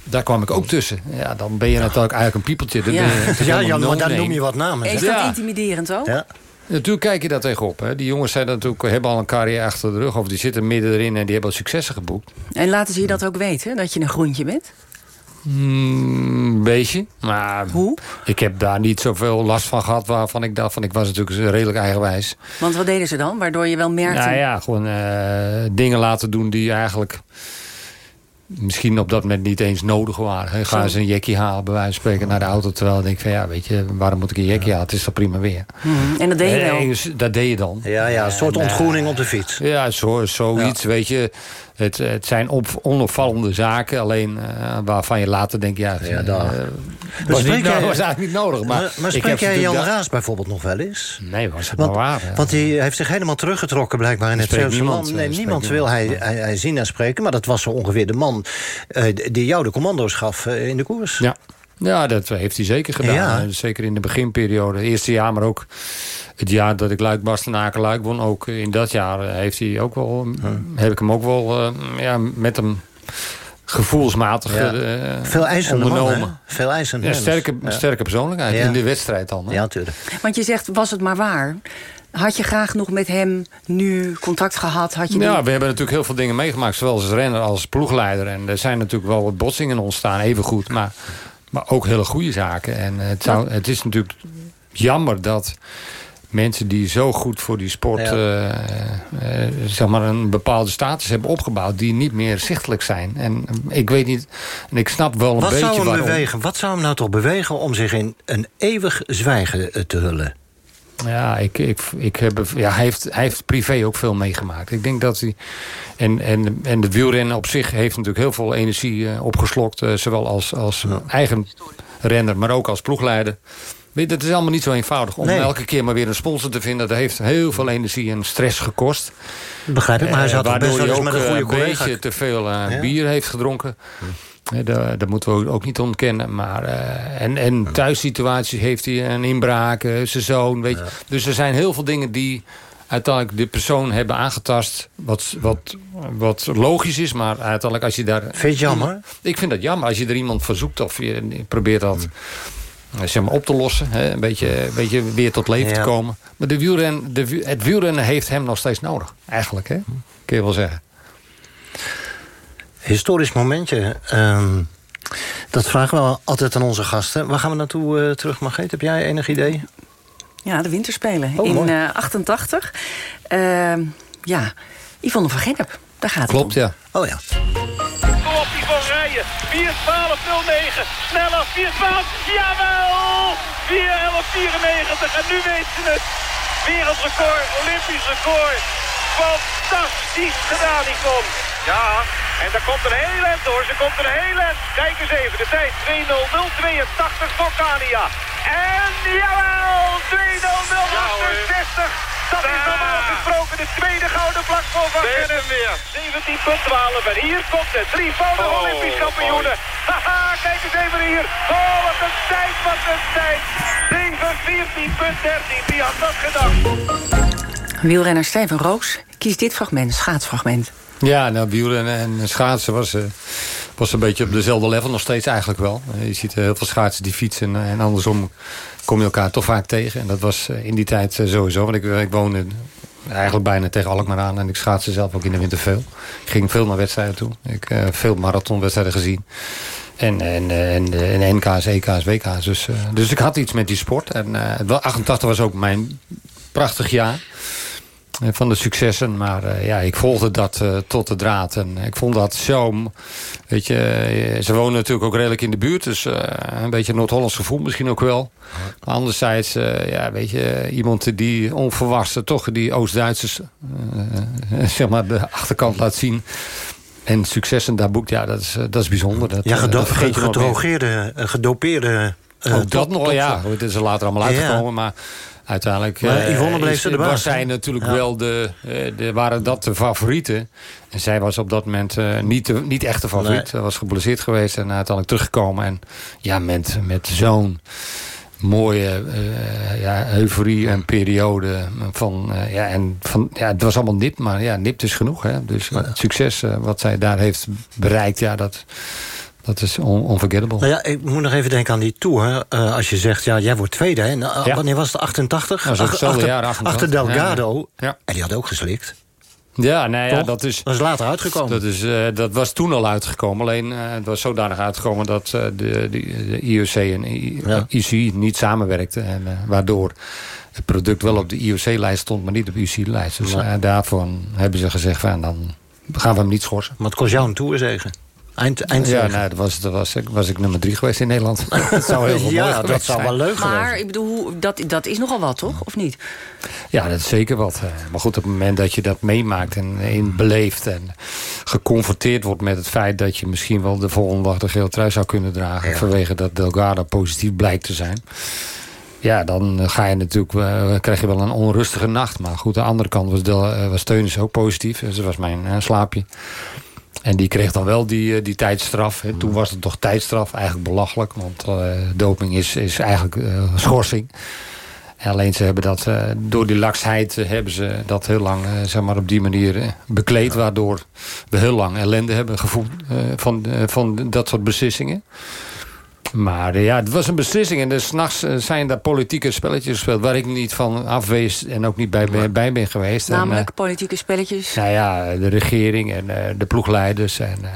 Speaker 17: Daar kwam ik ook tussen. Ja, dan ben je natuurlijk eigenlijk een piepeltje. Dan
Speaker 2: Ja.
Speaker 17: je,
Speaker 16: Ja, Jan, maar daar noem je wat namen.
Speaker 2: Is dat intimiderend ook?
Speaker 16: Ja.
Speaker 17: Natuurlijk kijk je daar tegenop. Hè. Die jongens zijn natuurlijk, hebben al een carrière achter de rug. Of die zitten midden erin en die hebben al successen geboekt.
Speaker 2: En laten ze je dat ook weten, dat je een groentje bent?
Speaker 17: Mm, Een beetje. Maar
Speaker 2: Hoe?
Speaker 17: ik heb daar niet zoveel last van gehad. Waarvan ik dacht van ik was natuurlijk redelijk eigenwijs.
Speaker 2: Want wat deden ze dan? Waardoor je wel merkte...
Speaker 17: Nou ja, gewoon eh, dingen laten doen die eigenlijk misschien op dat moment niet eens nodig waren. Hè. Gaan ze een jackie halen, bij wijze van spreken, naar de auto. Terwijl ik denk van ja, weet je, waarom moet ik een jackie halen? Het is toch prima weer.
Speaker 2: Mhm. En dat deed je wel.
Speaker 17: Dus dat deed je dan.
Speaker 16: Ja, ja, een soort
Speaker 17: En, eh,
Speaker 16: ontgroening op de fiets.
Speaker 17: Ja, zo, zoiets, weet je. Het, het zijn op, onopvallende zaken. Alleen eh, waarvan je later denkt, ja,
Speaker 16: Ja,
Speaker 17: eh,
Speaker 16: dag.
Speaker 17: was, niet,
Speaker 16: jij-
Speaker 17: nou, was eigenlijk niet nodig. Maar,
Speaker 16: Maar, spreek jij Jan Raas bijvoorbeeld nog wel eens?
Speaker 17: Nee, was het
Speaker 16: Want,
Speaker 17: maar waar.
Speaker 16: want hij heeft zich helemaal teruggetrokken blijkbaar in het Zeeuwse
Speaker 17: niemand,
Speaker 16: land. Nee,
Speaker 17: eh,
Speaker 16: niemand
Speaker 17: spreekt
Speaker 16: wil
Speaker 17: niemand,
Speaker 16: hij, hij, hij zien en spreken. Maar dat was zo ongeveer de man eh, die jou de commando's gaf eh, in de koers.
Speaker 17: Ja. Ja, dat heeft hij zeker gedaan.
Speaker 16: Ja.
Speaker 17: Eh, Zeker in de beginperiode. Het eerste jaar, maar ook het jaar dat ik Luik Bastenaken Luik won. Ook in dat jaar eh, heeft hij ook wel, heb ik hem ook wel eh, ja, met hem gevoelsmatig
Speaker 16: Ja.
Speaker 17: eh,
Speaker 16: Veel eisende
Speaker 17: ondernomen.
Speaker 16: Veel eisende
Speaker 17: Ja, sterke,
Speaker 16: Ja.
Speaker 17: sterke persoonlijkheid
Speaker 16: Ja.
Speaker 17: in de wedstrijd dan. Hè?
Speaker 16: Ja, natuurlijk.
Speaker 2: Want je zegt, was het maar waar? Had je graag nog met hem nu contact gehad? Had je
Speaker 17: Ja,
Speaker 2: die-
Speaker 17: we hebben natuurlijk heel veel dingen meegemaakt. Zowel als renner als ploegleider. En er zijn natuurlijk wel wat botsingen ontstaan, even goed. Maar, maar ook hele goede zaken. En het, zou, het is natuurlijk jammer dat mensen die zo goed voor die sport...
Speaker 16: Ja.
Speaker 17: eh, eh, zeg maar een bepaalde status hebben opgebouwd... die niet meer zichtelijk zijn. En ik weet niet... En ik snap wel een
Speaker 16: Wat
Speaker 17: beetje
Speaker 16: zou hem
Speaker 17: waarom.
Speaker 16: bewegen? Wat zou hem nou toch bewegen om zich in een eeuwig zwijgen eh, te hullen?
Speaker 17: Ja, ik, ik, ik heb, ja hij, heeft, hij heeft privé ook veel meegemaakt. Ik denk dat hij. En, en, en de wielrennen op zich heeft natuurlijk heel veel energie eh, opgeslokt. eh, zowel als, als eigen renner, maar ook als ploegleider. Het is allemaal niet zo eenvoudig om
Speaker 16: Nee.
Speaker 17: elke keer maar weer een sponsor te vinden. Dat heeft heel veel energie en stress gekost.
Speaker 16: Begrijp ik, maar hij
Speaker 17: Eh,
Speaker 16: toch
Speaker 17: waardoor
Speaker 16: best wel eens met een
Speaker 17: eh,
Speaker 16: goede
Speaker 17: een
Speaker 16: collega...
Speaker 17: beetje te veel eh,
Speaker 16: Ja.
Speaker 17: bier heeft gedronken. Eh, dat, moeten we ook niet ontkennen. Maar, eh, en, en thuissituaties heeft hij een inbraak, eh, zijn zoon. Weet je. Dus er zijn heel veel dingen die uiteindelijk de persoon hebben aangetast... wat, wat, wat logisch is, maar uiteindelijk als je daar...
Speaker 16: Vind je het jammer?
Speaker 17: Ik vind dat jammer. Als je er iemand verzoekt of je probeert dat... eh, Zeg maar op te lossen, hè, een, beetje, een beetje weer tot leven
Speaker 16: Ja.
Speaker 17: te komen. Maar de wielren, de, het wielrennen heeft hem nog steeds nodig, eigenlijk. Hè? Kun je wel zeggen.
Speaker 16: Historisch momentje. ehm, dat vragen we altijd aan onze gasten. Waar gaan we naartoe eh, terug, Margreet? Heb jij enig idee?
Speaker 2: Ja, de winterspelen
Speaker 16: Oh,
Speaker 2: in eh 88. Ehm, ja, Yvonne van Gennep, daar gaat het
Speaker 17: Klopt, ja.
Speaker 16: Oh ja.
Speaker 23: Kom op, van Rijen. 4 12 09. Sneller, 4 12. Jawel! 4 11 94. En nu weet ze het. Wereldrecord, Olympisch record. Fantastisch gedaan, Yvonne. Ja, en daar komt een heel eind hoor. Ze komt een heel eind. Kijk eens even, de tijd 2.00.82 voor Kania. En jawel, 2.00.68. Dat is normaal gesproken de tweede gouden vlak voor Van Gennep. 17.12. En hier komt het drievoudig
Speaker 19: Oh,
Speaker 23: Olympisch kampioene. Haha, kijk eens even hier. Oh, wat een tijd, wat een tijd. 7.14.13. Wie had dat gedacht?
Speaker 2: Wielrenner Steven Roos kiest dit fragment, schaatsfragment.
Speaker 17: Ja, nou, wielrennen en schaatsen was, eh, was een beetje op dezelfde level nog steeds eigenlijk wel. Eh, je ziet eh, heel veel schaatsen die fietsen en, andersom kom je elkaar toch vaak tegen. En dat was in die tijd sowieso, want ik, woonde eigenlijk bijna tegen Alkmaar aan. En ik schaatste zelf ook in de winter veel. Ik ging veel naar wedstrijden toe. Ik heb veel marathonwedstrijden gezien. En, en, en, en NK's, EK's, WK's. Dus, dus ik had iets met die sport. En eh, het wa- 88 was ook mijn prachtig jaar van de successen. Maar eh, ja, ik volgde dat eh, tot de draad. En ik vond dat zo... Weet je, eh, ze wonen natuurlijk ook redelijk in de buurt. Dus eh, een beetje Noord-Hollands gevoel misschien ook wel. Maar anderzijds, eh, ja, weet je, iemand die onverwachts toch die Oost-Duitsers... eh, eh, zeg maar de achterkant laat zien... En successen daar boekt, ja, dat is, eh, dat is bijzonder. Dat,
Speaker 16: Ja,
Speaker 17: eh,
Speaker 16: gedo
Speaker 17: dat
Speaker 16: gedrogeerde, eh, gedopeerde... eh,
Speaker 17: Ook dat nog, ja. Het is er later allemaal
Speaker 16: Ja.
Speaker 17: uitgekomen, maar uiteindelijk...
Speaker 16: Maar
Speaker 17: eh,
Speaker 16: Yvonne bleef
Speaker 17: is-
Speaker 16: ze de baas,
Speaker 17: Was zij natuurlijk
Speaker 16: Ja.
Speaker 17: wel de, eh, de... Waren dat de favorieten. En zij was op dat moment eh, niet, de, niet echt de favoriet.
Speaker 16: Nee.
Speaker 17: Ze was geblesseerd geweest en uiteindelijk teruggekomen. En ja, met, met zo'n mooie eh, ja, euforie en periode van... ja, en van, ja, het was allemaal nip, maar ja, nipt is genoeg. Hè? Dus het succes wat zij daar heeft bereikt, ja, dat... Dat is on unforgettable.
Speaker 16: Nou ja, ik moet nog even denken aan die Tour. Eh, als je zegt, ja, jij wordt tweede. Hè? Nou,
Speaker 17: Ja.
Speaker 16: Wanneer was het? 88?
Speaker 17: Dat is ook
Speaker 16: Ach-
Speaker 17: hetzelfde
Speaker 16: achter,
Speaker 17: jaar, 88.
Speaker 16: achter Delgado.
Speaker 17: Ja.
Speaker 16: En die had ook geslikt.
Speaker 17: Ja, nee, ja, dat is...
Speaker 16: Dat is later uitgekomen.
Speaker 17: Dat, is, eh, dat was toen al uitgekomen. Alleen eh, het was zodanig uitgekomen dat eh, de, de, de IOC en I-
Speaker 16: Ja.
Speaker 17: ICI niet samenwerkten. En, eh, waardoor het product wel op de IOC-lijst stond, maar niet op de ICI-lijst. Dus eh, daarvan hebben ze gezegd, van, dan gaan we hem niet schorsen.
Speaker 16: Maar het kost jou een Tourzegen. Eind, eind
Speaker 17: ja, nee, dat was, dat was, was ik nummer drie geweest in Nederland. dat zou heel veel
Speaker 16: Ja,
Speaker 17: mooi
Speaker 16: dat zou
Speaker 17: zijn.
Speaker 16: wel leuk
Speaker 2: Maar
Speaker 16: geweest.
Speaker 2: ik bedoel, hoe- dat, dat is nogal wat, toch? Of niet?
Speaker 17: Ja, dat is zeker wat. eh. Maar goed, op het moment dat je dat meemaakt en in beleeft... en geconfronteerd wordt met het feit dat je misschien wel de volgende dag de gele trui zou kunnen dragen... vanwege dat Delgado positief blijkt te zijn... Ja, dan ga je natuurlijk, eh, krijg je wel een onrustige nacht. Maar goed, aan de andere kant was, Del, eh, was Teunis ook positief. Dus dat was mijn slaapje. En die kreeg dan wel die, eh, die tijdstraf. Toen was het toch tijdstraf, eigenlijk belachelijk. Want eh, doping is, is eigenlijk eh, schorsing. En alleen ze hebben dat, door die laksheid hebben ze dat heel lang zeg maar op die manier bekleed. Waardoor we heel lang ellende hebben gevoeld van, van dat soort beslissingen. Maar eh, ja, het was een beslissing. En dus 's nachts eh, zijn daar politieke spelletjes gespeeld... waar ik niet van afwees en ook niet bij, ben- bij ben geweest.
Speaker 2: Namelijk
Speaker 17: eh,
Speaker 2: politieke spelletjes.
Speaker 17: nou ja, de regering en de ploegleiders. En, eh,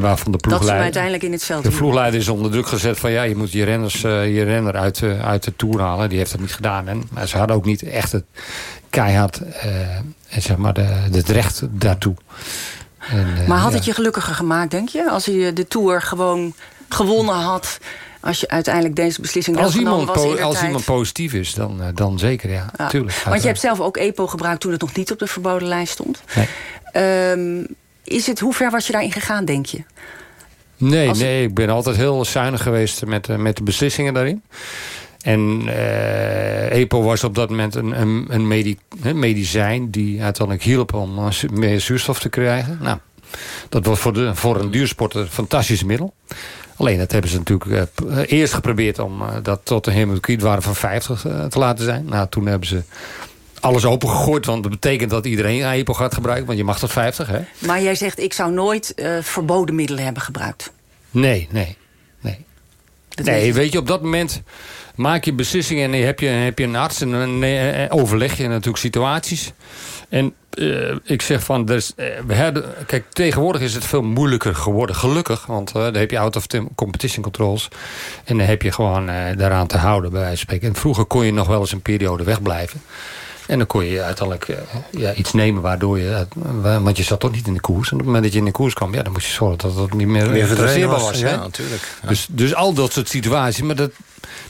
Speaker 17: waarvan de
Speaker 2: dat ze hem
Speaker 17: ploegleider...
Speaker 2: uiteindelijk in het veld
Speaker 17: De ploegleider is onder druk gezet van ja, je moet je, renners, je renner uit, uit de Tour halen. Die heeft dat niet gedaan. En, maar ze hadden ook niet echt het keihard en zeg maar de, het recht daartoe. En,
Speaker 2: Maar had
Speaker 17: ja.
Speaker 2: het je gelukkiger gemaakt, denk je? Als hij de Tour gewoon gewonnen had... als je uiteindelijk deze beslissing
Speaker 17: als
Speaker 2: genomen
Speaker 17: iemand,
Speaker 2: was in
Speaker 17: als
Speaker 2: tijd?
Speaker 17: iemand positief is, dan, eh, dan zeker, ja.
Speaker 2: Ja.
Speaker 17: Tuurlijk,
Speaker 2: Want je hebt zelf ook EPO gebruikt toen het nog niet op de verboden lijst stond. Ehm, is het, hoe ver was je daarin gegaan, denk je?
Speaker 17: Nee,
Speaker 2: Als-
Speaker 17: nee, ik ben altijd heel zuinig geweest met, eh, met de beslissingen daarin. En eh, EPO was op dat moment een, een, een medi- hè, medicijn die uiteindelijk hielp om meer zuurstof te krijgen. Nou, dat was voor, de, voor een duursporter een fantastisch middel. Alleen dat hebben ze natuurlijk eh, eh, eerst geprobeerd om eh, dat tot een hemocriet waren van 50 eh, te laten zijn. Nou, toen hebben ze alles opengegooid. Want dat betekent dat iedereen EPO gaat gebruiken. Want je mag tot 50, hè?
Speaker 2: Maar jij zegt, ik zou nooit uh, verboden middelen hebben gebruikt.
Speaker 17: Nee, nee, nee. nee, weet je, op dat moment maak je beslissingen en heb je, heb je een arts en dan overleg je natuurlijk situaties. En uh, ik zeg van, dus, we hebben, kijk, tegenwoordig is het veel moeilijker geworden, gelukkig. Want uh, dan heb je out-of-competition controls. En dan heb je gewoon daaraan te houden, bij wijze van spreken. En vroeger kon je nog wel eens een periode wegblijven. En dan kon je uiteindelijk ja, iets nemen waardoor je... Want je zat toch niet in de koers. En op het moment dat je in de koers kwam... Ja, dan moest je zorgen dat het niet meer,
Speaker 16: meer traceerbaar was. Ja, natuurlijk.
Speaker 17: Ja. Dus, dus al dat soort situaties. Maar dat,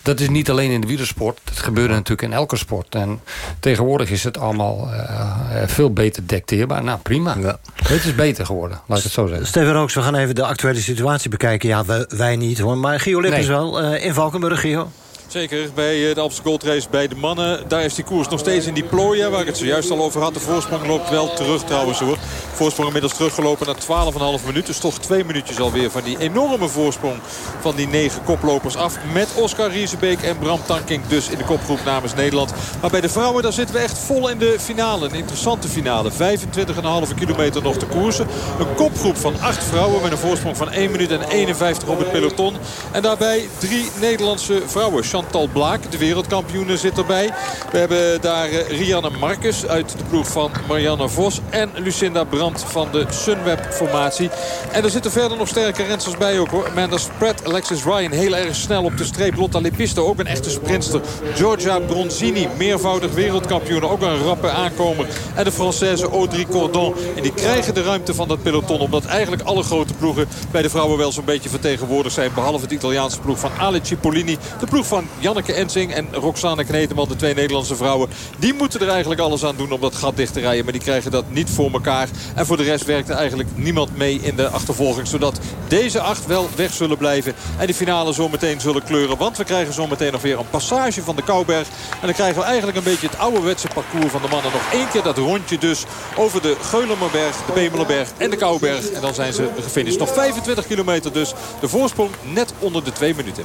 Speaker 17: dat is niet alleen in de wielersport. Dat gebeurt natuurlijk in elke sport. En tegenwoordig is het allemaal uh, veel beter detecteerbaar. Nou, prima. Ja. Het is beter geworden, laat ik het zo zeggen.
Speaker 16: Steven Rooks, we gaan even de actuele situatie bekijken. Ja, wij, wij niet hoor. Maar Gio Lippens nee. wel. Uh, in Valkenburg, Gio.
Speaker 12: Zeker, bij eh, de Amstel Gold Race bij de mannen. Daar is die koers nog steeds in die plooien waar ik het zojuist al over had. De voorsprong loopt wel terug trouwens hoor. Voorsprong inmiddels teruggelopen naar 12,5 minuten. Dus toch twee minuutjes alweer van die enorme voorsprong van die negen koplopers af. Met Oscar Riesebeek en Bram Tankink dus in de kopgroep namens Nederland. Maar bij de vrouwen daar zitten we echt vol in de finale. Een interessante finale. 25,5 kilometer nog te koersen. Een kopgroep van acht vrouwen met een voorsprong van 1 minuut en 51 op het peloton. En daarbij drie Nederlandse vrouwen. Chantal Blaak, de wereldkampioene, zit erbij. We hebben daar Rianne Marcus uit de ploeg van Marianne Vos. En Lucinda Brandt van de Sunweb-formatie. En er zitten verder nog sterke rensters bij ook hoor. Amanda Spratt, Alexis Ryan heel erg snel op de streep. Lotta Lepisto ook een echte sprinster. Georgia Bronzini, meervoudig wereldkampioen. Ook een rappe aankomer. En de Française Audrey Cordon. En die krijgen de ruimte van dat peloton. Omdat eigenlijk alle grote ploegen bij de vrouwen wel zo'n beetje vertegenwoordigd zijn. Behalve het Italiaanse ploeg van Ale Cipollini. De ploeg van Janneke Ensing en Roxane Kneteman, de twee Nederlandse vrouwen. Die moeten er eigenlijk alles aan doen om dat gat dicht te rijden. Maar die krijgen dat niet voor elkaar. En voor de rest werkt er eigenlijk niemand mee in de achtervolging. Zodat deze acht wel weg zullen blijven. En de finale zo meteen zullen kleuren. Want we krijgen zo meteen nog weer een passage van de Kouberg. En dan krijgen we eigenlijk een beetje het ouderwetse parcours van de mannen. Nog één keer dat rondje dus over de Geulemerberg, de Bemelenberg en de Kouberg. En dan zijn ze gefinished. Nog 25 kilometer dus. De voorsprong net onder de twee minuten.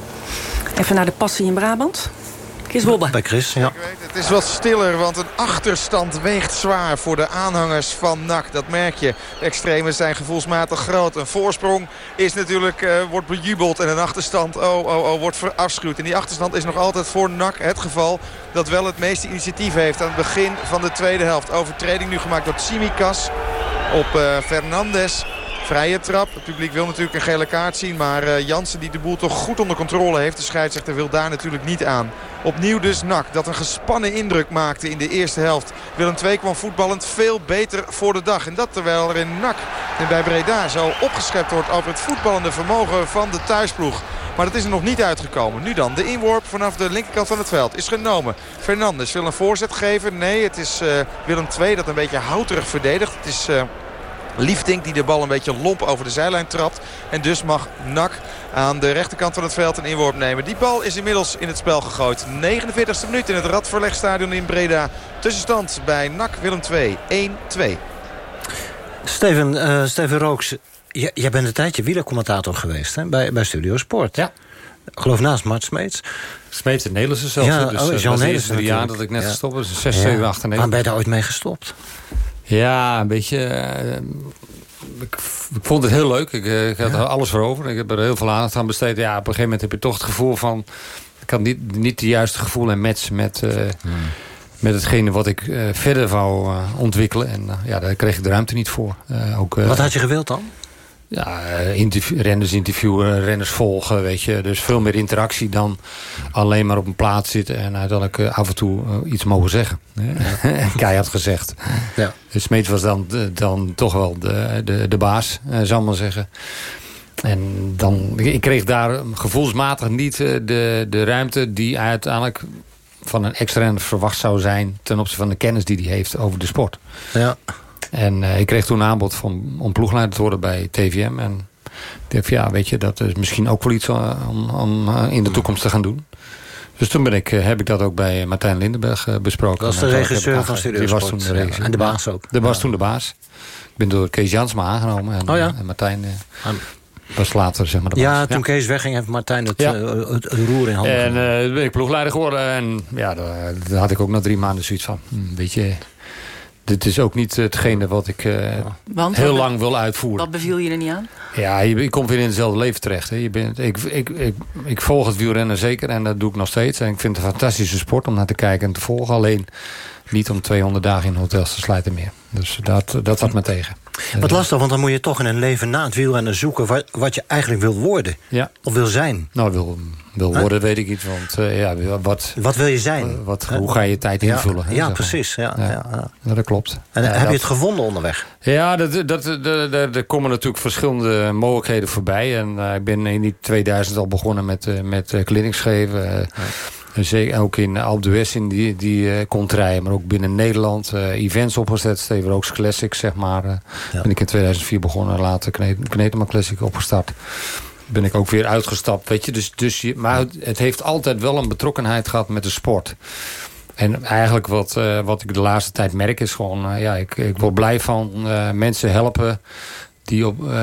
Speaker 2: Even naar de passie Brabant. Chris Wobbe.
Speaker 16: Bij Chris, ja.
Speaker 4: Het is wat stiller, want een achterstand weegt zwaar voor de aanhangers van NAC. Dat merk je. De extremen zijn gevoelsmatig groot. Een voorsprong is natuurlijk, uh, wordt bejubeld. En een achterstand, oh, oh, oh, wordt verafschuwd. En die achterstand is nog altijd voor NAC het geval dat wel het meeste initiatief heeft aan het begin van de tweede helft. Overtreding nu gemaakt door Tsimikas op uh, Fernandes. Vrije trap. Het publiek wil natuurlijk een gele kaart zien. Maar uh, Jansen die de boel toch goed onder controle heeft. De scheidsrechter wil daar natuurlijk niet aan. Opnieuw dus NAC dat een gespannen indruk maakte in de eerste helft. Willem II kwam voetballend veel beter voor de dag. En dat terwijl er in NAC en bij Breda zo opgeschept wordt over het voetballende vermogen van de thuisploeg. Maar dat is er nog niet uitgekomen. Nu dan, de inworp vanaf de linkerkant van het veld is genomen. Fernandes wil een voorzet geven. Nee, het is uh, Willem II dat een beetje houterig verdedigt. Het is... Uh, Liefdink die de bal een beetje lomp over de zijlijn trapt. En dus mag Nak aan de rechterkant van het veld een inworp nemen. Die bal is inmiddels in het spel gegooid. 49e minuut in het Radverlegstadion in Breda. Tussenstand bij Nak Willem 2. 1-2.
Speaker 16: Steven, uh, Steven Rooks, jij bent een tijdje wielercommentator geweest hè? Bij, bij Studio Sport.
Speaker 17: Ja.
Speaker 16: Ik geloof naast Mart Smeets.
Speaker 17: Smeets en Nelissen zelfs.
Speaker 16: Ja,
Speaker 17: dus,
Speaker 16: oh, Jean
Speaker 17: de
Speaker 16: Nelissen
Speaker 17: eerste jaar dat ik net gestopt was. 6, 7, 8 en 9.
Speaker 16: Maar ben je daar ooit mee gestopt?
Speaker 17: Ja, een beetje... Uh, ik, ik, vond het heel leuk. Ik, ik had ja. er alles voor over. Ik heb er heel veel aandacht aan besteed. Ja, op een gegeven moment heb je toch het gevoel van... Ik had niet, niet het juiste gevoel en match met... Uh, hmm. Met hetgene wat ik uh, verder wou uh, ontwikkelen. En ja, daar kreeg ik de ruimte niet voor. ook,
Speaker 16: wat had je gewild dan?
Speaker 17: Ja, interview, renners interviewen, renners volgen, weet je. Dus veel meer interactie dan alleen maar op een plaats zitten... en uiteindelijk uh, af en toe uh, iets mogen zeggen. Ja. Keihard gezegd. Ja. Dus Smeets was dan, dan toch wel de, de, de baas, ik maar zeggen. En dan, ik kreeg daar gevoelsmatig niet de, de ruimte... die uiteindelijk van een ex-renner verwacht zou zijn... ten opzichte van de kennis die hij heeft over de sport.
Speaker 16: Ja.
Speaker 17: En uh, ik kreeg toen een aanbod van, om ploegleider te worden bij TVM. En ik dacht, ja, weet je, dat is misschien ook wel iets om, om uh, in de toekomst te gaan doen. Dus toen ben ik, uh, heb ik dat ook bij Martijn Lindenberg besproken.
Speaker 16: Dat was de regisseur van Studio
Speaker 17: Die was toen de regisseur.
Speaker 16: En de baas ook.
Speaker 17: De was ja. toen de baas. Ik ben door Kees Jansma aangenomen. En,
Speaker 16: oh ja?
Speaker 17: en Martijn... was later zeg maar de
Speaker 16: Ja,
Speaker 17: baas.
Speaker 16: toen Kees wegging heeft Martijn het,
Speaker 17: Ja.
Speaker 16: eh, het, roer in handen.
Speaker 17: En eh, toen ben ik ploegleider geworden. En ja, daar, daar had ik ook na drie maanden zoiets van. hm, weet je, dit is ook niet hetgene wat ik eh,
Speaker 2: Want,
Speaker 17: heel lang wil uitvoeren.
Speaker 2: Wat beviel je er niet aan?
Speaker 17: Ja, je, je komt weer in hetzelfde leven terecht. Hè. Je bent, ik, ik, ik, ik volg het wielrennen zeker en dat doe ik nog steeds. En ik vind het een fantastische sport om naar te kijken en te volgen. Alleen niet om 200 dagen in hotels te slijten meer. Dus dat, dat zat me tegen.
Speaker 16: Wat lastig, want dan moet je toch in een leven na het wielrennen zoeken... wat, wat je eigenlijk wil worden.
Speaker 17: Ja.
Speaker 16: Of wil zijn.
Speaker 17: Nou, wil, wil
Speaker 16: Huh?
Speaker 17: worden weet ik niet. Want eh, ja, wat,
Speaker 16: Wat wil je zijn?
Speaker 17: wat,
Speaker 16: Hè?
Speaker 17: hoe ga je je tijd invullen?
Speaker 16: ja, precies. Ja, ja.
Speaker 17: Dat klopt.
Speaker 16: En heb
Speaker 17: dat-
Speaker 16: je het gevonden onderweg?
Speaker 17: Ja, dat, dat, er komen natuurlijk verschillende mogelijkheden voorbij. En eh, ik ben in die 2000 al begonnen met, eh, met eh, clinics geven. Zeker ook in Alpe d'Huez in die, die eh, rijden. Maar ook binnen Nederland. eh, events opgezet. Steven Rooks Classics, zeg maar. eh, Ben ik in 2004 begonnen. Later Knet- Knetema Classic opgestart. Ben ik ook weer uitgestapt. Weet je? Dus, dus je, maar het, heeft altijd wel een betrokkenheid gehad met de sport. En eigenlijk wat, wat ik de laatste tijd merk is gewoon... ja, ik, ik word blij van mensen helpen... die op, eh,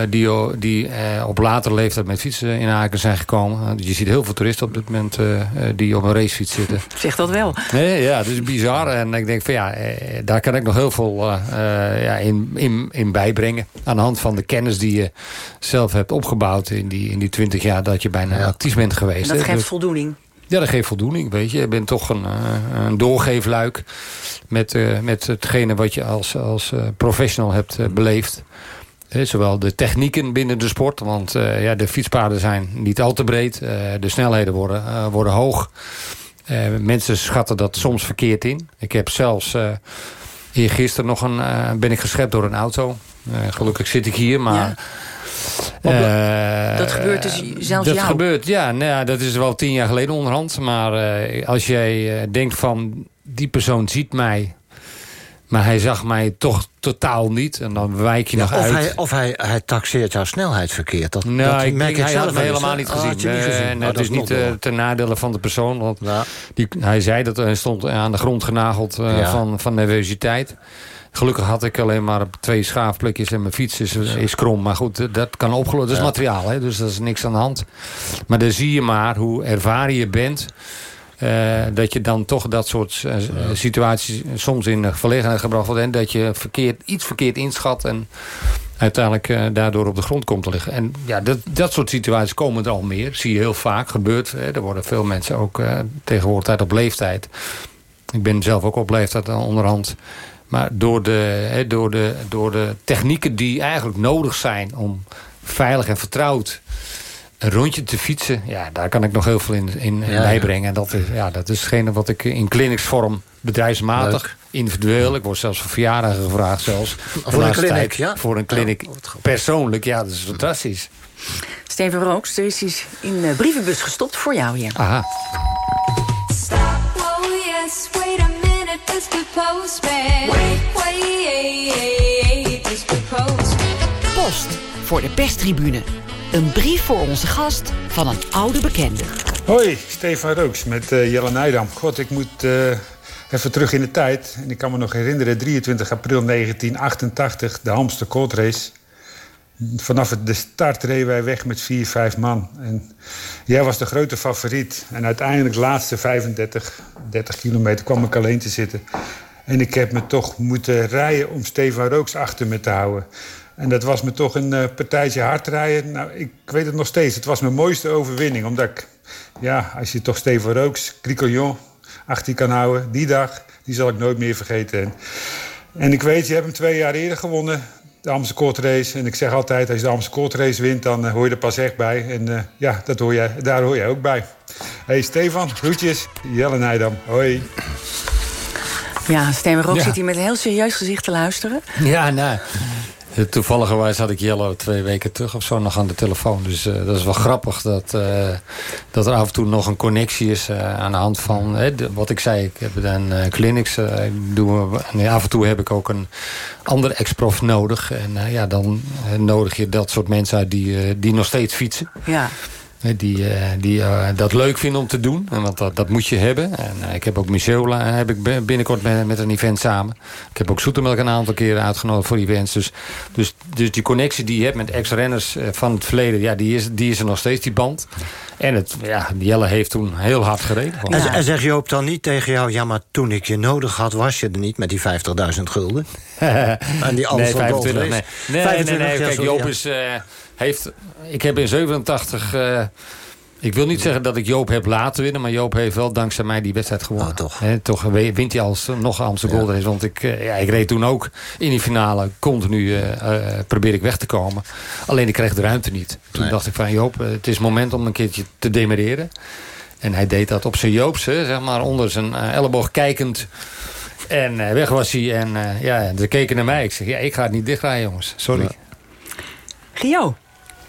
Speaker 17: die, eh, op latere leeftijd met fietsen in Aken zijn gekomen. Eh, je ziet heel veel toeristen op dit moment die op een racefiets zitten.
Speaker 2: Zeg dat wel.
Speaker 17: Nee, ja, dat is bizar. En ik denk van ja, daar kan ik nog heel veel ja, in, in, in bijbrengen. Aan de hand van de kennis die je zelf hebt opgebouwd in die, in die 20 jaar dat je bijna actief bent geweest.
Speaker 2: En dat geeft
Speaker 17: Dus-
Speaker 2: voldoening.
Speaker 17: ja, dat geeft voldoening, weet je. Je bent toch een, een doorgeefluik met, met hetgene wat je als, als professional hebt beleefd. Zowel de technieken binnen de sport, want eh, ja, de fietspaden zijn niet al te breed. Eh, de snelheden worden, eh, worden hoog. Mensen schatten dat soms verkeerd in. Ik heb zelfs eh eergisteren nog een, ben ik geschept door een auto. Gelukkig zit ik hier, maar... Eh,
Speaker 2: Dat gebeurt dus zelfs
Speaker 17: dat
Speaker 2: jou?
Speaker 17: gebeurt, ja, nou ja. Dat is wel tien jaar geleden onderhand. Maar als jij denkt van... die persoon ziet mij... maar hij zag mij toch totaal niet... en dan wijk je nog
Speaker 16: of
Speaker 17: uit.
Speaker 16: hij, of hij, hij taxeert jouw snelheid verkeerd. Dat,
Speaker 17: Nou,
Speaker 16: dat
Speaker 17: ik
Speaker 16: merk
Speaker 17: denk, hij
Speaker 16: zelf
Speaker 17: had me helemaal niet
Speaker 16: Oh,
Speaker 17: gezien.
Speaker 16: niet
Speaker 17: nee,
Speaker 16: Oh,
Speaker 17: het
Speaker 16: dat
Speaker 17: is niet
Speaker 16: door.
Speaker 17: ten nadele van de persoon. Want die, hij zei dat hij stond aan de grond genageld eh,
Speaker 16: Ja.
Speaker 17: van, van nervositeit. Gelukkig had ik alleen maar twee schaafplekjes en mijn fiets is, is krom. Maar goed, dat kan opgelost. Dat is
Speaker 16: Ja.
Speaker 17: materiaal, hè, dus dat is niks aan de hand. Maar dan zie je maar hoe ervaren je bent... eh, dat je dan toch dat soort eh, situaties soms in verlegenheid gebracht wordt. En dat je verkeerd, iets verkeerd inschat en uiteindelijk eh, daardoor op de grond komt te liggen. En ja, dat, dat soort situaties komen er al meer. Zie je heel vaak, gebeurt. Hè. Er worden veel mensen ook tegenwoordig tijd op leeftijd. Ik ben zelf ook op leeftijd onderhand. Maar door de, hè, door, de, door de technieken die eigenlijk nodig zijn... om veilig en vertrouwd een rondje te fietsen... ja, daar kan ik nog heel veel in, in,
Speaker 16: Ja,
Speaker 17: bijbrengen. En dat is, ja, dat is hetgene wat ik in clinicsvorm bedrijfsmatig...
Speaker 16: Leuk.
Speaker 17: individueel, ik word zelfs voor verjaardagen gevraagd zelfs.
Speaker 16: Voor een clinic,
Speaker 17: tijd.
Speaker 16: ja?
Speaker 17: Voor een clinic. Persoonlijk, ja, dat is fantastisch.
Speaker 2: Steven Rooks, er is iets in de brievenbus gestopt voor jou hier.
Speaker 17: Aha.
Speaker 24: Oh yes, wait a minute, Mr. Postman. Wait, wait, Mr. Postman.
Speaker 15: Post voor de perstribune. Een brief voor onze gast van een oude bekende.
Speaker 25: Hoi, Stefan Rooks met eh, Jelle Nijdam. God, ik moet eh, even terug in de tijd. En ik kan me nog herinneren, 23 april 1988, de Hamster Cold Race. Vanaf de start reden wij weg met vier, vijf man. En jij was de grote favoriet. En uiteindelijk de laatste 35, 30 kilometer kwam ik alleen te zitten. En ik heb me toch moeten rijden om Stefan Rooks achter me te houden. En dat was me toch een eh, partijtje hard rijden. Nou, ik weet het nog steeds. Het was mijn mooiste overwinning. Omdat ik, ja, als je toch Stefan Rooks, Cricollion achter je kan houden. Die dag, die zal ik nooit meer vergeten. En, en ik weet, je hebt hem twee jaar eerder gewonnen. De Amsterdam Court Race. En ik zeg altijd, als je de Amsterdam Court Race wint... dan eh, hoor je er pas echt bij. En eh, ja, dat hoor jij, daar hoor jij ook bij. hey, Stefan, groetjes. Jelle Nijdam. Hoi.
Speaker 2: Ja, Steven Rooks
Speaker 17: Ja.
Speaker 2: zit hier met een heel serieus gezicht te luisteren.
Speaker 17: Ja, nou. Toevalligerwijs had ik Jelle twee weken terug of zo nog aan de telefoon. Dus eh, dat is wel grappig dat, eh, dat er af en toe nog een connectie is eh, aan de hand van hè, wat ik zei. Ik heb dan eh, clinics. eh, doe, en af en toe heb ik ook een andere ex-prof nodig. En eh, ja, dan eh, nodig je dat soort mensen uit die, eh, die nog steeds fietsen.
Speaker 2: Ja.
Speaker 17: Die, eh, die eh, dat leuk vinden om te doen. En want dat, dat moet je hebben. En eh, ik heb ook Michel heb ik bi- binnenkort met, met een event samen. Ik heb ook Zoetemelk een aantal keren uitgenodigd voor events. Dus, dus, dus die connectie die je hebt met ex-renners van het verleden... Ja, die, is, die is er nog steeds, die band. En het, ja, Jelle heeft toen heel hard gereden.
Speaker 16: En, en zeg Joop dan niet tegen jou... ja, maar toen ik je nodig had, was je er niet met die 50.000 gulden? en die
Speaker 17: nee,
Speaker 16: Amstel
Speaker 17: 25.
Speaker 16: Gold
Speaker 17: Nee,
Speaker 16: Race?
Speaker 17: nee, nee,
Speaker 16: 25,
Speaker 17: nee, Kijk, Joop is, heeft... Ik heb in 87... eh, ik wil niet zeggen dat ik Joop heb laten winnen... maar Joop heeft wel dankzij mij die wedstrijd gewonnen.
Speaker 16: Oh, toch.
Speaker 17: Hè, toch wint hij als nog Amsterdam Gold Race. Want ik, eh, ja, ik reed toen ook in die finale continu... eh, eh, probeer ik weg te komen. Alleen ik kreeg de ruimte niet. Toen
Speaker 16: Nee.
Speaker 17: dacht ik van Joop, het is moment om een keertje te demereren. En hij deed dat op zijn Joopse, zeg maar, onder zijn elleboog kijkend... En weg was hij. En eh, ja, ze keken naar mij. Ik zeg, ja, ik ga het niet dichtdraaien, jongens. Sorry.
Speaker 2: Gio,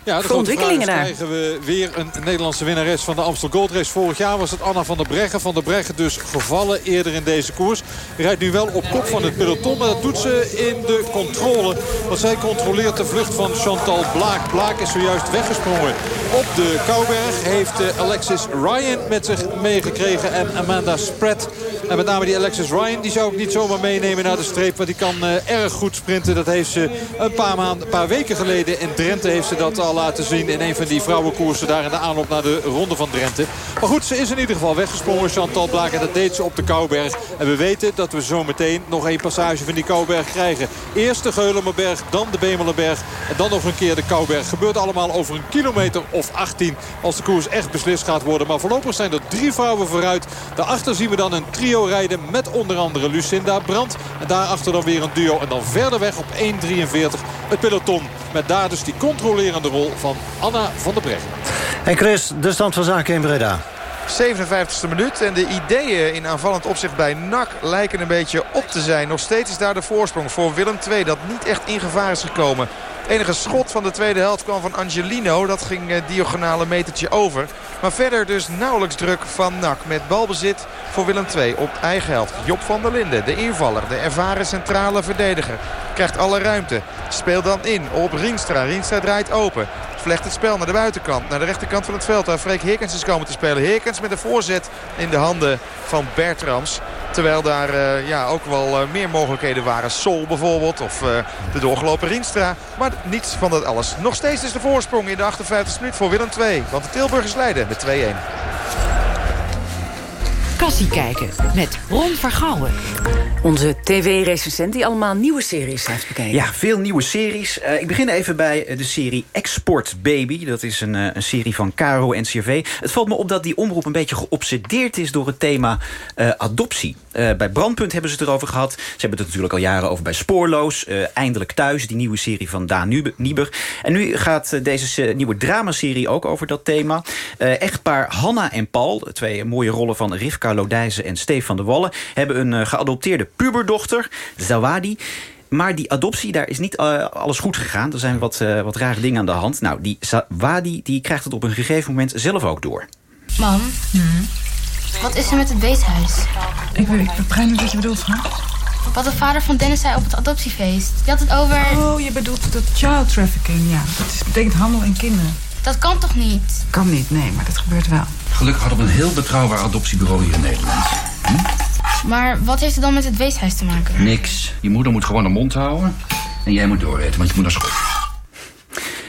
Speaker 12: Ja, de
Speaker 2: ontwikkelingen daar.
Speaker 12: krijgen we weer een Nederlandse winnares van de Amstel Gold Race. Vorig jaar was het Anna van der Breggen. Van der Breggen dus gevallen eerder in deze koers. Rijdt nu wel op kop van het peloton. Maar dat doet ze in de controle. Want zij controleert de vlucht van Chantal Blaak. Blaak is zojuist weggesprongen op de Kouberg. Heeft eh, Alexis Ryan met zich meegekregen. En Amanda Spratt. En met name die Alexis Ryan. Die zou ik niet zomaar meenemen naar de streep. Want die kan eh, erg goed sprinten. Dat heeft ze een paar, maanden, een paar weken geleden in Drenthe heeft ze dat al laten zien. In een van die vrouwenkoersen daar in de aanloop naar de ronde van Drenthe. Maar goed, ze is in ieder geval weggesprongen. Chantal Blaak. En dat deed ze op de Kouberg. En we weten dat we zo meteen nog één passage van die Kouberg krijgen. Eerst de Geulemerberg, dan de Bemelenberg. En dan nog een keer de Kouberg. Gebeurt allemaal over een kilometer of 18. Als de koers echt beslist gaat worden. Maar voorlopig zijn er drie vrouwen vooruit. Daarachter zien we dan een trio rijden met onder andere Lucinda Brandt. En daarachter dan weer een duo. En dan verder weg op 1.43 het peloton. Met daar dus die controlerende rol van Anna van der Breggen.
Speaker 16: En Chris, de stand van zaken in Breda.
Speaker 4: 57e minuut en de ideeën in aanvallend opzicht bij NAC lijken een beetje op te zijn. Nog steeds is daar de voorsprong voor Willem II dat niet echt in gevaar is gekomen. Het enige schot van de tweede helft kwam van Angelino. Dat ging eh, diagonale metertje over. Maar verder dus nauwelijks druk van NAC. Met balbezit voor Willem II op eigen helft. Job van der Linden, de invaller. De ervaren centrale verdediger. Krijgt alle ruimte. Speelt dan in op Rienstra. Rienstra draait open. Vlecht het spel naar de buitenkant. Naar de rechterkant van het veld. Waar Freek Heerkens is komen te spelen. Heerkens met een voorzet in de handen van Bertrams. Terwijl daar eh, ja, ook wel eh, meer mogelijkheden waren. Sol bijvoorbeeld. Of eh, de doorgelopen Rienstra. Maar niets van dat alles. Nog steeds is de voorsprong in de 58e minuut voor Willem II. Want de Tilburgers leiden met 2-1.
Speaker 15: Kassie kijken met Ron Vergouwen.
Speaker 2: Onze tv-recensent die allemaal nieuwe series heeft bekeken.
Speaker 18: Ja, veel nieuwe series. Eh, ik begin even bij eh, de serie Export Baby. Dat is een, eh, een serie van Caro NCRV. Het valt me op dat die omroep een beetje geobsedeerd is... door het thema eh, adoptie. Eh, bij Brandpunt hebben ze het erover gehad. Ze hebben het natuurlijk al jaren over bij Spoorloos. eh, Eindelijk Thuis, die nieuwe serie van Daan Nieber. En nu gaat deze nieuwe dramaserie ook over dat thema. Eh, echtpaar Hanna en Paul, twee mooie rollen van Rivka Lodijzen en Stefan de Wallen... hebben een eh, geadopteerde puberdochter, Zawadi... Maar die adoptie, daar is niet eh, alles goed gegaan. Er zijn wat, eh, wat rare dingen aan de hand. Nou, die Zawadi die krijgt het op een gegeven moment zelf ook door.
Speaker 26: Mam, wat is er met het weeshuis?
Speaker 27: Ik, weet- ik begrijp niet wat je bedoelt, hè?
Speaker 26: Wat de vader van Dennis zei op het adoptiefeest. Die had het over...
Speaker 27: Oh, je bedoelt dat child trafficking, ja. Dat is, betekent handel in kinderen.
Speaker 26: Dat kan toch niet?
Speaker 27: Kan niet, nee, maar dat gebeurt wel.
Speaker 28: Gelukkig hadden we een heel betrouwbaar adoptiebureau hier in Nederland.
Speaker 26: Maar wat heeft het dan met het weeshuis te maken?
Speaker 28: Niks. Je moeder moet gewoon de mond houden. En jij moet dooreten, want je moet naar school.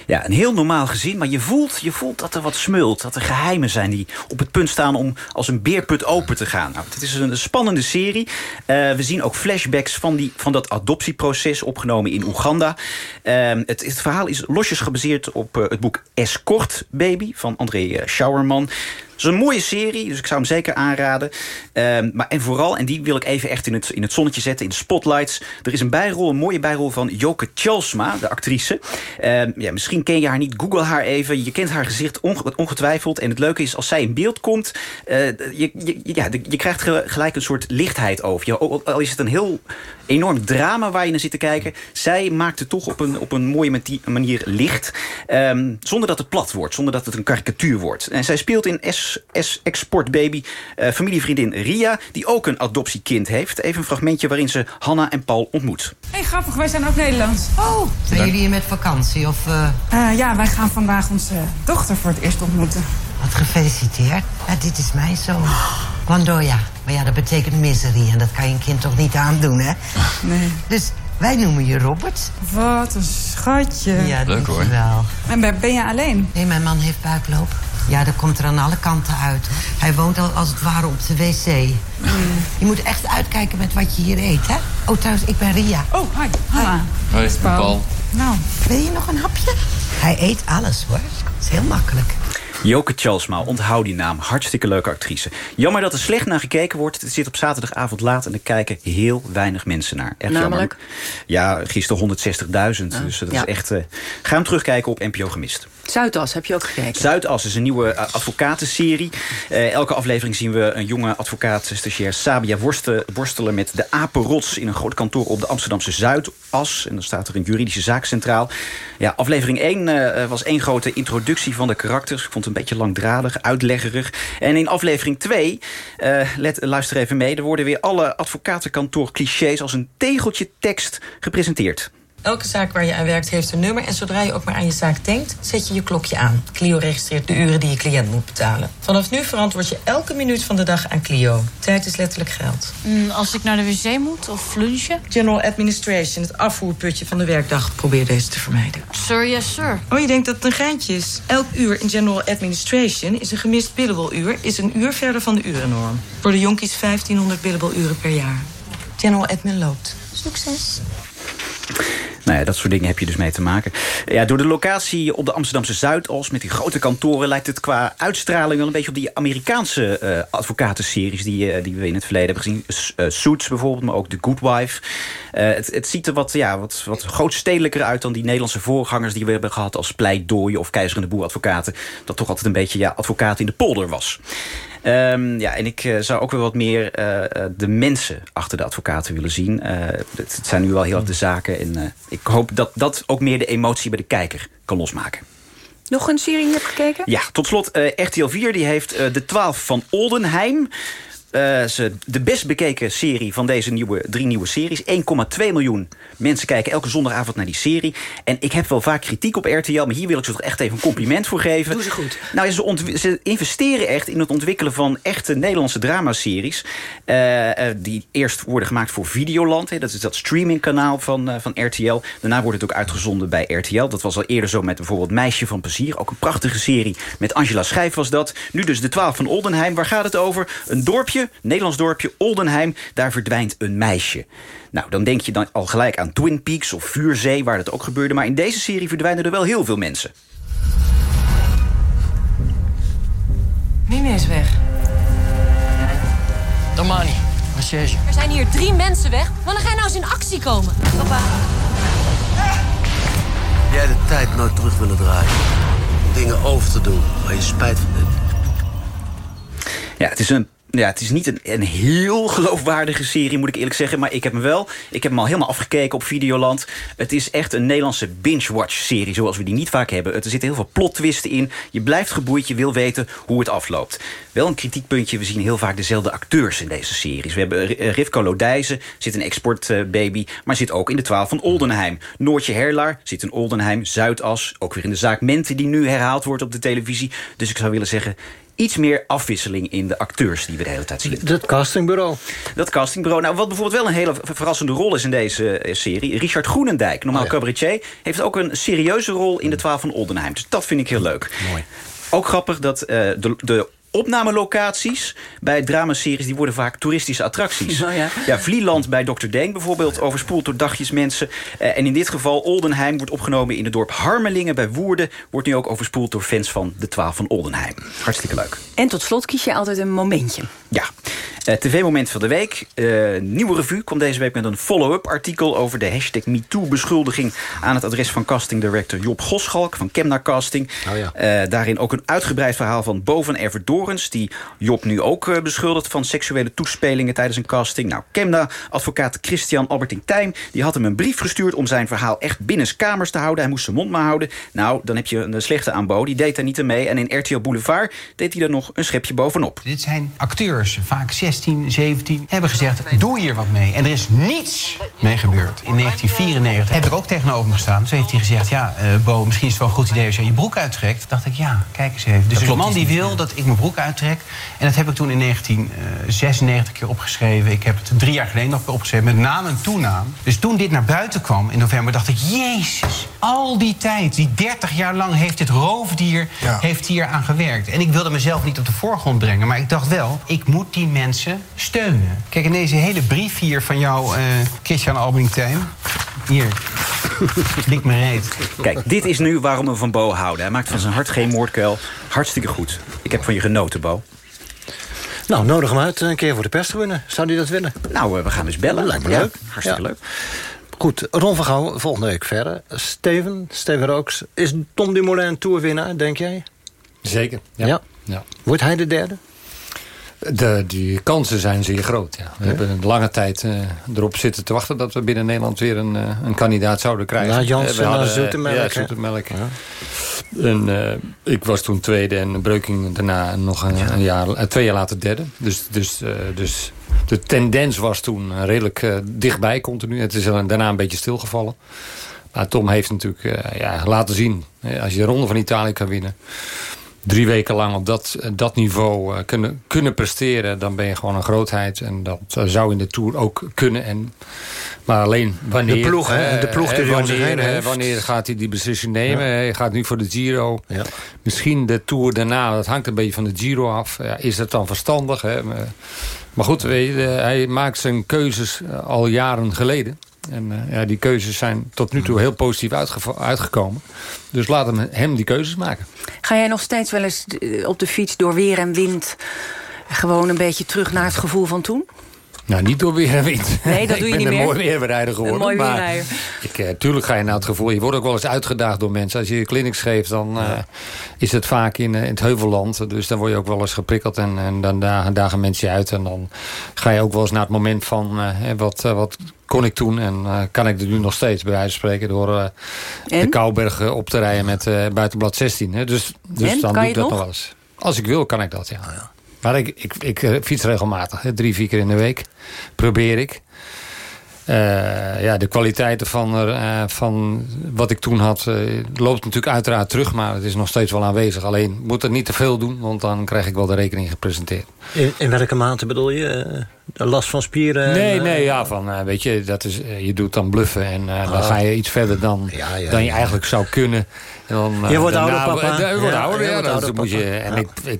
Speaker 18: Ja, een heel normaal gezin, maar je voelt, je voelt dat er wat smult. Dat er geheimen zijn die op het punt staan om als een beerput open te gaan. Nou, het is een spannende serie. Eh, we zien ook flashbacks van, die, van dat adoptieproces opgenomen in Oeganda. Eh, het, verhaal is losjes gebaseerd op eh, het boek Escort Baby van André eh, Schauerman. Het is een mooie serie, dus ik zou hem zeker aanraden. Ehm, maar en vooral, en die wil ik even echt in het, in het zonnetje zetten, in de spotlights. Er is een bijrol, een mooie bijrol van Joke Tjalsma, de actrice. Ehm, ja, misschien ken je haar niet, google haar even. Je kent haar gezicht onge- ongetwijfeld. En het leuke is, als zij in beeld komt... eh, je, je, ja, je krijgt ge- gelijk een soort lichtheid over je. Al is het een heel enorm drama waar je naar zit te kijken. Zij maakt het toch op een, op een mooie manier licht. Ehm, zonder dat het plat wordt, zonder dat het een karikatuur wordt. En zij speelt in Es- ex- ex- ex-sportbaby, eh, familievriendin Ria... die ook een adoptiekind heeft. Even een fragmentje waarin ze Hanna en Paul ontmoet.
Speaker 27: Hé, grappig, wij zijn ook Nederlands. Oh,
Speaker 29: Zijn jullie hier met vakantie of... eh,
Speaker 27: ja, wij gaan vandaag onze dochter voor het eerst ontmoeten.
Speaker 29: Wat gefeliciteerd. Ja, dit is mijn zoon. Wandoya. Maar ja, dat betekent misery. En dat kan je een kind toch niet aandoen, hè?
Speaker 27: Nee.
Speaker 29: Dus wij noemen je Robert.
Speaker 27: Wat een schatje.
Speaker 29: Ja, dankjewel.
Speaker 27: En ben, ben je alleen?
Speaker 29: Nee, mijn man heeft buikloop. Ja, dat komt er aan alle kanten uit. Hij woont al als het ware op de wc. Je moet echt uitkijken met wat je hier eet, hè? Oh, trouwens, ik ben Ria.
Speaker 27: Oh, hi. Hanna.
Speaker 17: Hoi, Paul.
Speaker 29: Nou, wil je nog een hapje? Hij eet alles, hoor. Dat is heel makkelijk.
Speaker 18: Joke Chalsma, onthoud die naam. Hartstikke leuke actrice. Jammer dat er slecht naar gekeken wordt. Het zit op zaterdagavond laat en er kijken heel weinig mensen naar. Echt
Speaker 2: Namelijk?
Speaker 18: jammer. Ja, gisteren 160.000. dus dat
Speaker 2: ja.
Speaker 18: is echt... eh, ga hem terugkijken op NPO Gemist.
Speaker 2: Zuidas, heb je ook gekeken?
Speaker 18: Zuidas is een nieuwe eh, advocatenserie. Eh, elke aflevering zien we een jonge advocaat, stagiair Sabia worstelen met de apenrots in een groot kantoor op de Amsterdamse Zuidas. En dan staat er een juridische zaak centraal. Ja, aflevering 1 eh, was één grote introductie van de karakters. Ik vond het een beetje langdradig, uitleggerig. En in aflevering 2, eh, let, luister even mee, er worden weer alle advocatenkantoor clichés als een tegeltje tekst gepresenteerd.
Speaker 30: Elke zaak waar je aan werkt heeft een nummer... en zodra je ook maar aan je zaak denkt, zet je je klokje aan. Clio registreert de uren die je cliënt moet betalen. Vanaf nu verantwoord je elke minuut van de dag aan Clio. Tijd is letterlijk geld.
Speaker 26: Mm, als ik naar de wc moet of lunchen?
Speaker 30: General Administration, het afvoerputje van de werkdag... probeer deze te vermijden.
Speaker 26: Sir, yes, sir.
Speaker 30: Oh, je denkt dat het een geintje is? Elk uur in General Administration is een gemist billable uur... is een uur verder van de urennorm. Voor de jonkies 1500 billable uren per jaar. General Admin loopt.
Speaker 26: Succes.
Speaker 18: Nou ja, dat soort dingen heb je dus mee te maken. Ja, door de locatie op de Amsterdamse Zuidas... met die grote kantoren lijkt het qua uitstraling... wel een beetje op die Amerikaanse eh advocatenseries... Die, eh, die we in het verleden hebben gezien. S- eh, Suits bijvoorbeeld, maar ook The Good Wife. Het, het ziet er wat, ja, wat, wat grootstedelijker uit... dan die Nederlandse voorgangers die we hebben gehad... als Pleitdooien of Keizer en de Boer advocaten. Dat toch altijd een beetje ja, advocaat in de polder was. Ehm, ja, en ik eh, zou ook wel wat meer eh, eh, de mensen achter de advocaten willen zien. Het, zijn nu wel heel erg de zaken. En ik hoop dat dat ook meer de emotie bij de kijker kan losmaken.
Speaker 2: Nog een serie die je hebt gekeken?
Speaker 18: Ja, tot slot, eh, RTL 4 die heeft de 12 van Oldenheim. Eh, ze, de best bekeken serie van deze nieuwe, drie nieuwe series. 1,2 miljoen mensen kijken elke zondagavond naar die serie. En ik heb wel vaak kritiek op RTL, maar hier wil ik ze toch echt even een compliment voor geven.
Speaker 2: Doe ze goed.
Speaker 18: Nou, ze, investeren echt in het ontwikkelen van echte Nederlandse dramaseries. eh, eh, die eerst worden gemaakt voor Videoland. Hè, dat is dat streamingkanaal van, van RTL. Daarna wordt het ook uitgezonden bij RTL. Dat was al eerder zo met bijvoorbeeld Meisje van Plezier. Ook een prachtige serie met Angela Schijf was dat. Nu dus de 12 van Oldenheim. Waar gaat het over? Een dorpje, Nederlands dorpje, Oldenheim. Daar verdwijnt een meisje. Nou, dan denk je dan al gelijk aan Twin Peaks of Vuurzee... waar dat ook gebeurde. Maar in deze serie verdwijnen er wel heel veel mensen.
Speaker 30: Mine is weg.
Speaker 31: Damani, recherche.
Speaker 32: Er zijn hier drie mensen weg. Wanneer ga je nou eens in actie komen? Papa.
Speaker 33: Jij de tijd nooit terug willen draaien. Om dingen over te doen waar je spijt van hebt.
Speaker 18: Ja, het is een. Ja, het is niet een, een heel geloofwaardige serie, moet ik eerlijk zeggen. Maar ik heb hem wel. Ik heb hem al helemaal afgekeken op Videoland. Het is echt een Nederlandse binge-watch-serie, zoals we die niet vaak hebben. Er zitten heel veel plot-twisten in. Je blijft geboeid, je wil weten hoe het afloopt. Wel een kritiekpuntje, we zien heel vaak dezelfde acteurs in deze series. We hebben R- Rivka Lodijzen, zit een exportbaby, maar zit ook in de 12 van Oldenheim. Noortje Herlaar zit in Oldenheim, Zuidas, ook weer in de zaak Mente die nu herhaald wordt op de televisie. Dus ik zou willen zeggen, iets meer afwisseling in de acteurs die we de hele tijd zien.
Speaker 16: Dat castingbureau.
Speaker 18: Dat castingbureau. Nou, wat bijvoorbeeld wel een hele ver- verrassende rol is in deze eh, serie. Richard Groenendijk, normaal cabaretier, heeft ook een serieuze rol in de 12 van Oldenheim. Dus dat vind ik heel leuk. Mooi. Ook grappig dat eh, de, de opnamelocaties bij dramaseries... die worden vaak toeristische attracties.
Speaker 2: Oh ja.
Speaker 18: ja, Vlieland bij Dr. Deen bijvoorbeeld... overspoeld door dagjes mensen. Eh, en in dit geval Oldenheim wordt opgenomen in het dorp Harmelingen bij Woerden... wordt nu ook overspoeld door fans van de 12 van Oldenheim. Hartstikke leuk.
Speaker 2: En tot slot kies je altijd een momentje.
Speaker 18: Ja. Eh, TV-moment van de week. Eh, Nieuwe Revue komt deze week met een follow-up artikel... over de hashtag MeToo-beschuldiging... aan het adres van casting director Job Goschalk van Kemna Casting.
Speaker 16: Oh ja.
Speaker 18: Eh, daarin ook een uitgebreid verhaal van Boven Everdorens... die Job nu ook eh, beschuldigt van seksuele toespelingen tijdens een casting. Nou, Kemna-advocaat Christian Albertijn Tijm... die had hem een brief gestuurd om zijn verhaal echt binnenskamers te houden. Hij moest zijn mond maar houden. Nou, dan heb je een slechte aanbod. Die deed daar niet aan mee. En in RTL Boulevard deed hij er nog een schepje bovenop.
Speaker 34: Dit zijn acteurs, vaak 16, 17, hebben gezegd... doe hier wat mee. En er is niets mee gebeurd. In 1994 heb ik ook tegenover me gestaan. Toen heeft hij gezegd, ja, eh, Bo, misschien is het wel een goed idee... als je je broek uittrekt. Toen dacht ik, ja, kijk eens even. Dus een man die wil dat ik mijn broek uittrek. En dat heb ik toen in 1996 keer opgeschreven. Ik heb het drie jaar geleden nog opgeschreven... met naam en toenaam. Dus toen dit naar buiten kwam in november, dacht ik... Jezus, al die tijd, die 30 jaar lang heeft dit roofdier heeft hier aan gewerkt. En ik wilde mezelf niet op de voorgrond brengen, maar ik dacht wel, ik moet die mensen steunen. Kijk, in deze hele brief hier van jou, eh Christian Albing-Tijn. Hier, lik me reet.
Speaker 18: Kijk, dit is nu waarom we van Bo houden. Hij maakt van zijn hart geen moordkuil. Hartstikke goed. Ik heb van je genoten, Bo.
Speaker 16: Nou, nodig hem uit een keer voor de perstribune. Zou hij dat willen?
Speaker 18: Nou, we gaan dus bellen.
Speaker 16: Lijkt me
Speaker 18: Ja,
Speaker 16: leuk.
Speaker 18: hartstikke leuk.
Speaker 16: Goed, Ron van Gouwen, volgende week verder. Steven, Steven Rooks. Is Tom Dumoulin toerwinnaar, denk jij?
Speaker 17: Zeker, ja.
Speaker 16: Ja.
Speaker 17: Ja.
Speaker 16: Wordt hij de derde?
Speaker 17: De, die kansen zijn zeer groot. Ja. We
Speaker 16: Ja.
Speaker 17: hebben een lange tijd eh, erop zitten te wachten... dat we binnen Nederland weer een, eh, een kandidaat zouden krijgen.
Speaker 16: Na Jansen,
Speaker 17: Eh, eh,
Speaker 16: Zoetemelk,
Speaker 17: Ja? Zoetemelk. En, eh, ik was toen tweede en Breuking daarna nog een, een jaar, twee jaar later derde. Dus, dus, dus de tendens was toen redelijk dichtbij continu. Het is daarna een beetje stilgevallen. Maar Tom heeft natuurlijk ja, laten zien... als je de Ronde van Italië kan winnen drie weken lang op dat, dat niveau eh, kunnen, kunnen presteren... dan ben je gewoon een grootheid. En dat eh, zou in de Tour ook kunnen. En, maar alleen wanneer...
Speaker 16: De ploeg, hè?
Speaker 17: eh,
Speaker 16: De ploeg
Speaker 17: eh,
Speaker 16: die
Speaker 17: wanneer, eh,
Speaker 16: heeft.
Speaker 17: wanneer gaat hij die beslissing nemen?
Speaker 16: Ja.
Speaker 17: Hij gaat nu voor de Giro.
Speaker 16: Ja.
Speaker 17: Misschien de Tour daarna, dat hangt een beetje van de Giro af. Ja, is het dan verstandig? Hè? Maar, goed, weet je, eh, hij maakt zijn keuzes eh, al jaren geleden. En eh, ja, die keuzes zijn tot nu toe heel positief uitgekomen. Dus laat hem, hem die keuzes maken.
Speaker 2: Ga jij nog steeds wel eens eh, op de fiets door weer en wind... gewoon een beetje terug naar het gevoel van toen?
Speaker 17: Nou, niet door weer en wind.
Speaker 2: Nee, dat doe je
Speaker 17: ik
Speaker 2: niet
Speaker 17: ben
Speaker 2: meer.
Speaker 17: een mooi weerbereider geworden.
Speaker 2: Een mooi
Speaker 17: maar. Ik, eh, tuurlijk ga je naar het gevoel. Je wordt ook wel eens uitgedaagd door mensen. Als je clinics geeft, dan eh, is het vaak in, eh, in het heuvelland. Dus dan word je ook wel eens geprikkeld. En, en dan dagen, dagen mensen je uit. En dan ga je ook wel eens naar het moment van... wat, wat kon ik toen en kan ik er nu nog steeds bij wijze van spreken... door de Kouberg eh, op te rijden met buitenblad 16. Hè. Dus, dus
Speaker 2: En?
Speaker 17: dan
Speaker 2: Kan
Speaker 17: doe
Speaker 2: je
Speaker 17: ik dat nog
Speaker 2: nog?
Speaker 17: wel eens. Als ik wil, kan ik dat, ja. Maar ik, ik, ik eh, fiets regelmatig. Hè. Drie, vier keer in de week. Probeer ik. Eh, ja, de kwaliteiten van, eh, van wat ik toen had... loopt natuurlijk uiteraard terug, maar het is nog steeds wel aanwezig. Alleen moet er niet te veel doen, want dan krijg ik wel de rekening gepresenteerd.
Speaker 16: In, in welke mate bedoel je? De last van spieren?
Speaker 17: Nee,
Speaker 16: en,
Speaker 17: nee, ja, van, weet je, dat is, je doet dan bluffen en dan
Speaker 16: Ah.
Speaker 17: ga je iets verder dan,
Speaker 16: Ja, ja,
Speaker 17: dan je
Speaker 16: ja.
Speaker 17: eigenlijk zou kunnen. En dan,
Speaker 16: Je wordt ouder, papa.
Speaker 17: Je wordt
Speaker 16: Ja,
Speaker 17: ouder,
Speaker 16: je
Speaker 17: ja.
Speaker 16: wordt ouder,
Speaker 17: moet je, en
Speaker 16: Ja.
Speaker 17: ik, ik,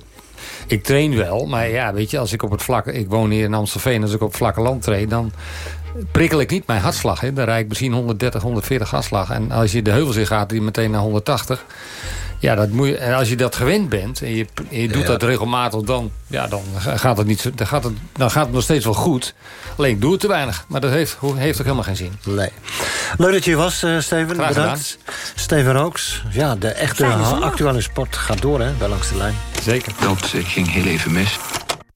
Speaker 17: ik train wel, maar ja, weet je, als ik op het vlak, ik woon hier in Amstelveen, als ik op het vlakke land train, dan prikkel ik niet mijn hartslag. Hè. Dan rijd ik misschien 130, 140 hartslag. En als je de heuvels in gaat, die meteen naar 180. Ja, dat moet je, en als je dat gewend bent en je, en je doet
Speaker 16: Ja.
Speaker 17: dat regelmatig, dan, ja, dan, gaat het niet zo, dan, gaat het, dan gaat het nog steeds wel goed. Alleen ik doe het te weinig. Maar dat heeft, heeft ook helemaal geen zin.
Speaker 16: Nee. Leuk dat je hier was, eh, Steven.
Speaker 17: Graag
Speaker 16: Bedankt. Steven Rooks. Ja, de echte actuele sport gaat door, hè, bij Langs de Lijn.
Speaker 17: Zeker.
Speaker 28: Dat ging heel even mis.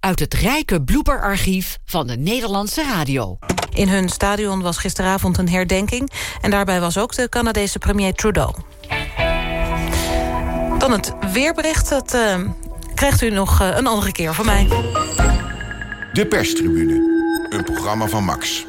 Speaker 15: Uit het rijke blooperarchief van de Nederlandse radio.
Speaker 35: In hun stadion was gisteravond een herdenking... en daarbij was ook de Canadese premier Trudeau. Dan het weerbericht, dat eh, krijgt u nog eh, een andere keer van mij.
Speaker 36: De perstribune. Een programma van Max.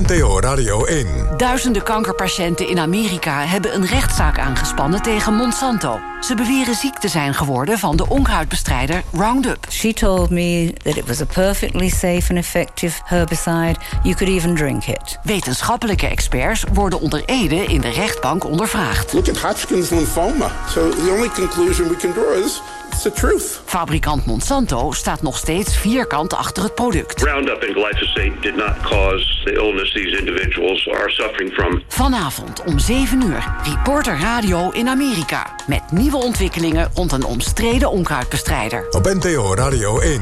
Speaker 37: NTO Radio 1.
Speaker 15: Duizenden kankerpatiënten in Amerika hebben een rechtszaak aangespannen tegen Monsanto. Ze beweren ziek te zijn geworden van de onkruidbestrijder Roundup.
Speaker 38: She told me that it was a perfectly safe and effective herbicide. You could even drink it.
Speaker 15: Wetenschappelijke experts worden onder Ede in de rechtbank ondervraagd.
Speaker 37: Look at Hodgkin's lymphoma. So the only conclusion we can draw is it's the truth.
Speaker 15: Fabrikant Monsanto staat nog steeds vierkant achter het product.
Speaker 39: Roundup and glyphosate did not cause the illness these individuals are suffering from.
Speaker 15: Vanavond om 7 uur, Reporter Radio in Amerika. Met nieuwe ontwikkelingen rond een omstreden onkruidbestrijder.
Speaker 37: Op NTO Radio 1.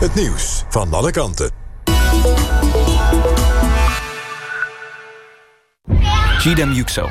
Speaker 40: Het nieuws van alle kanten.
Speaker 41: Gidem Yüksel,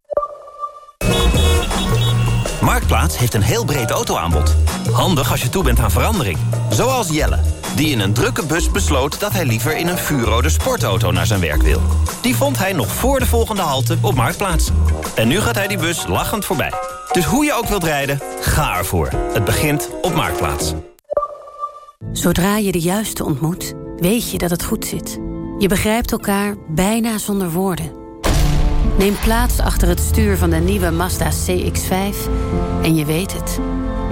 Speaker 42: Marktplaats heeft een heel breed autoaanbod. Handig als je toe bent aan verandering. Zoals Jelle, die in een drukke bus besloot... dat hij liever in een vuurrode sportauto naar zijn werk wil. Die vond hij nog voor de volgende halte op Marktplaats. En nu gaat hij die bus lachend voorbij. Dus hoe je ook wilt rijden, ga ervoor. Het begint op Marktplaats.
Speaker 43: Zodra je de juiste ontmoet, weet je dat het goed zit. Je begrijpt elkaar bijna zonder woorden. Neem plaats achter het stuur van de nieuwe Mazda CX-5 en je weet het.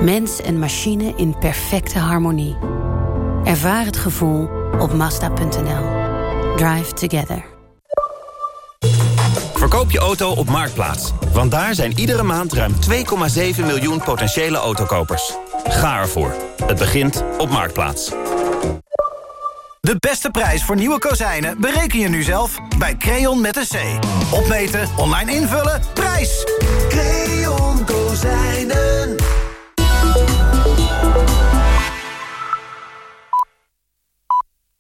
Speaker 43: Mens en machine in perfecte harmonie. Ervaar het gevoel op Mazda.nl. Drive together.
Speaker 42: Verkoop je auto op Marktplaats. Want daar zijn iedere maand ruim 2,7 miljoen potentiële autokopers. Ga ervoor. Het begint op Marktplaats.
Speaker 44: De beste prijs voor nieuwe kozijnen bereken je nu zelf bij Creon met een C. Opmeten, online invullen, prijs!
Speaker 45: Creon Kozijnen.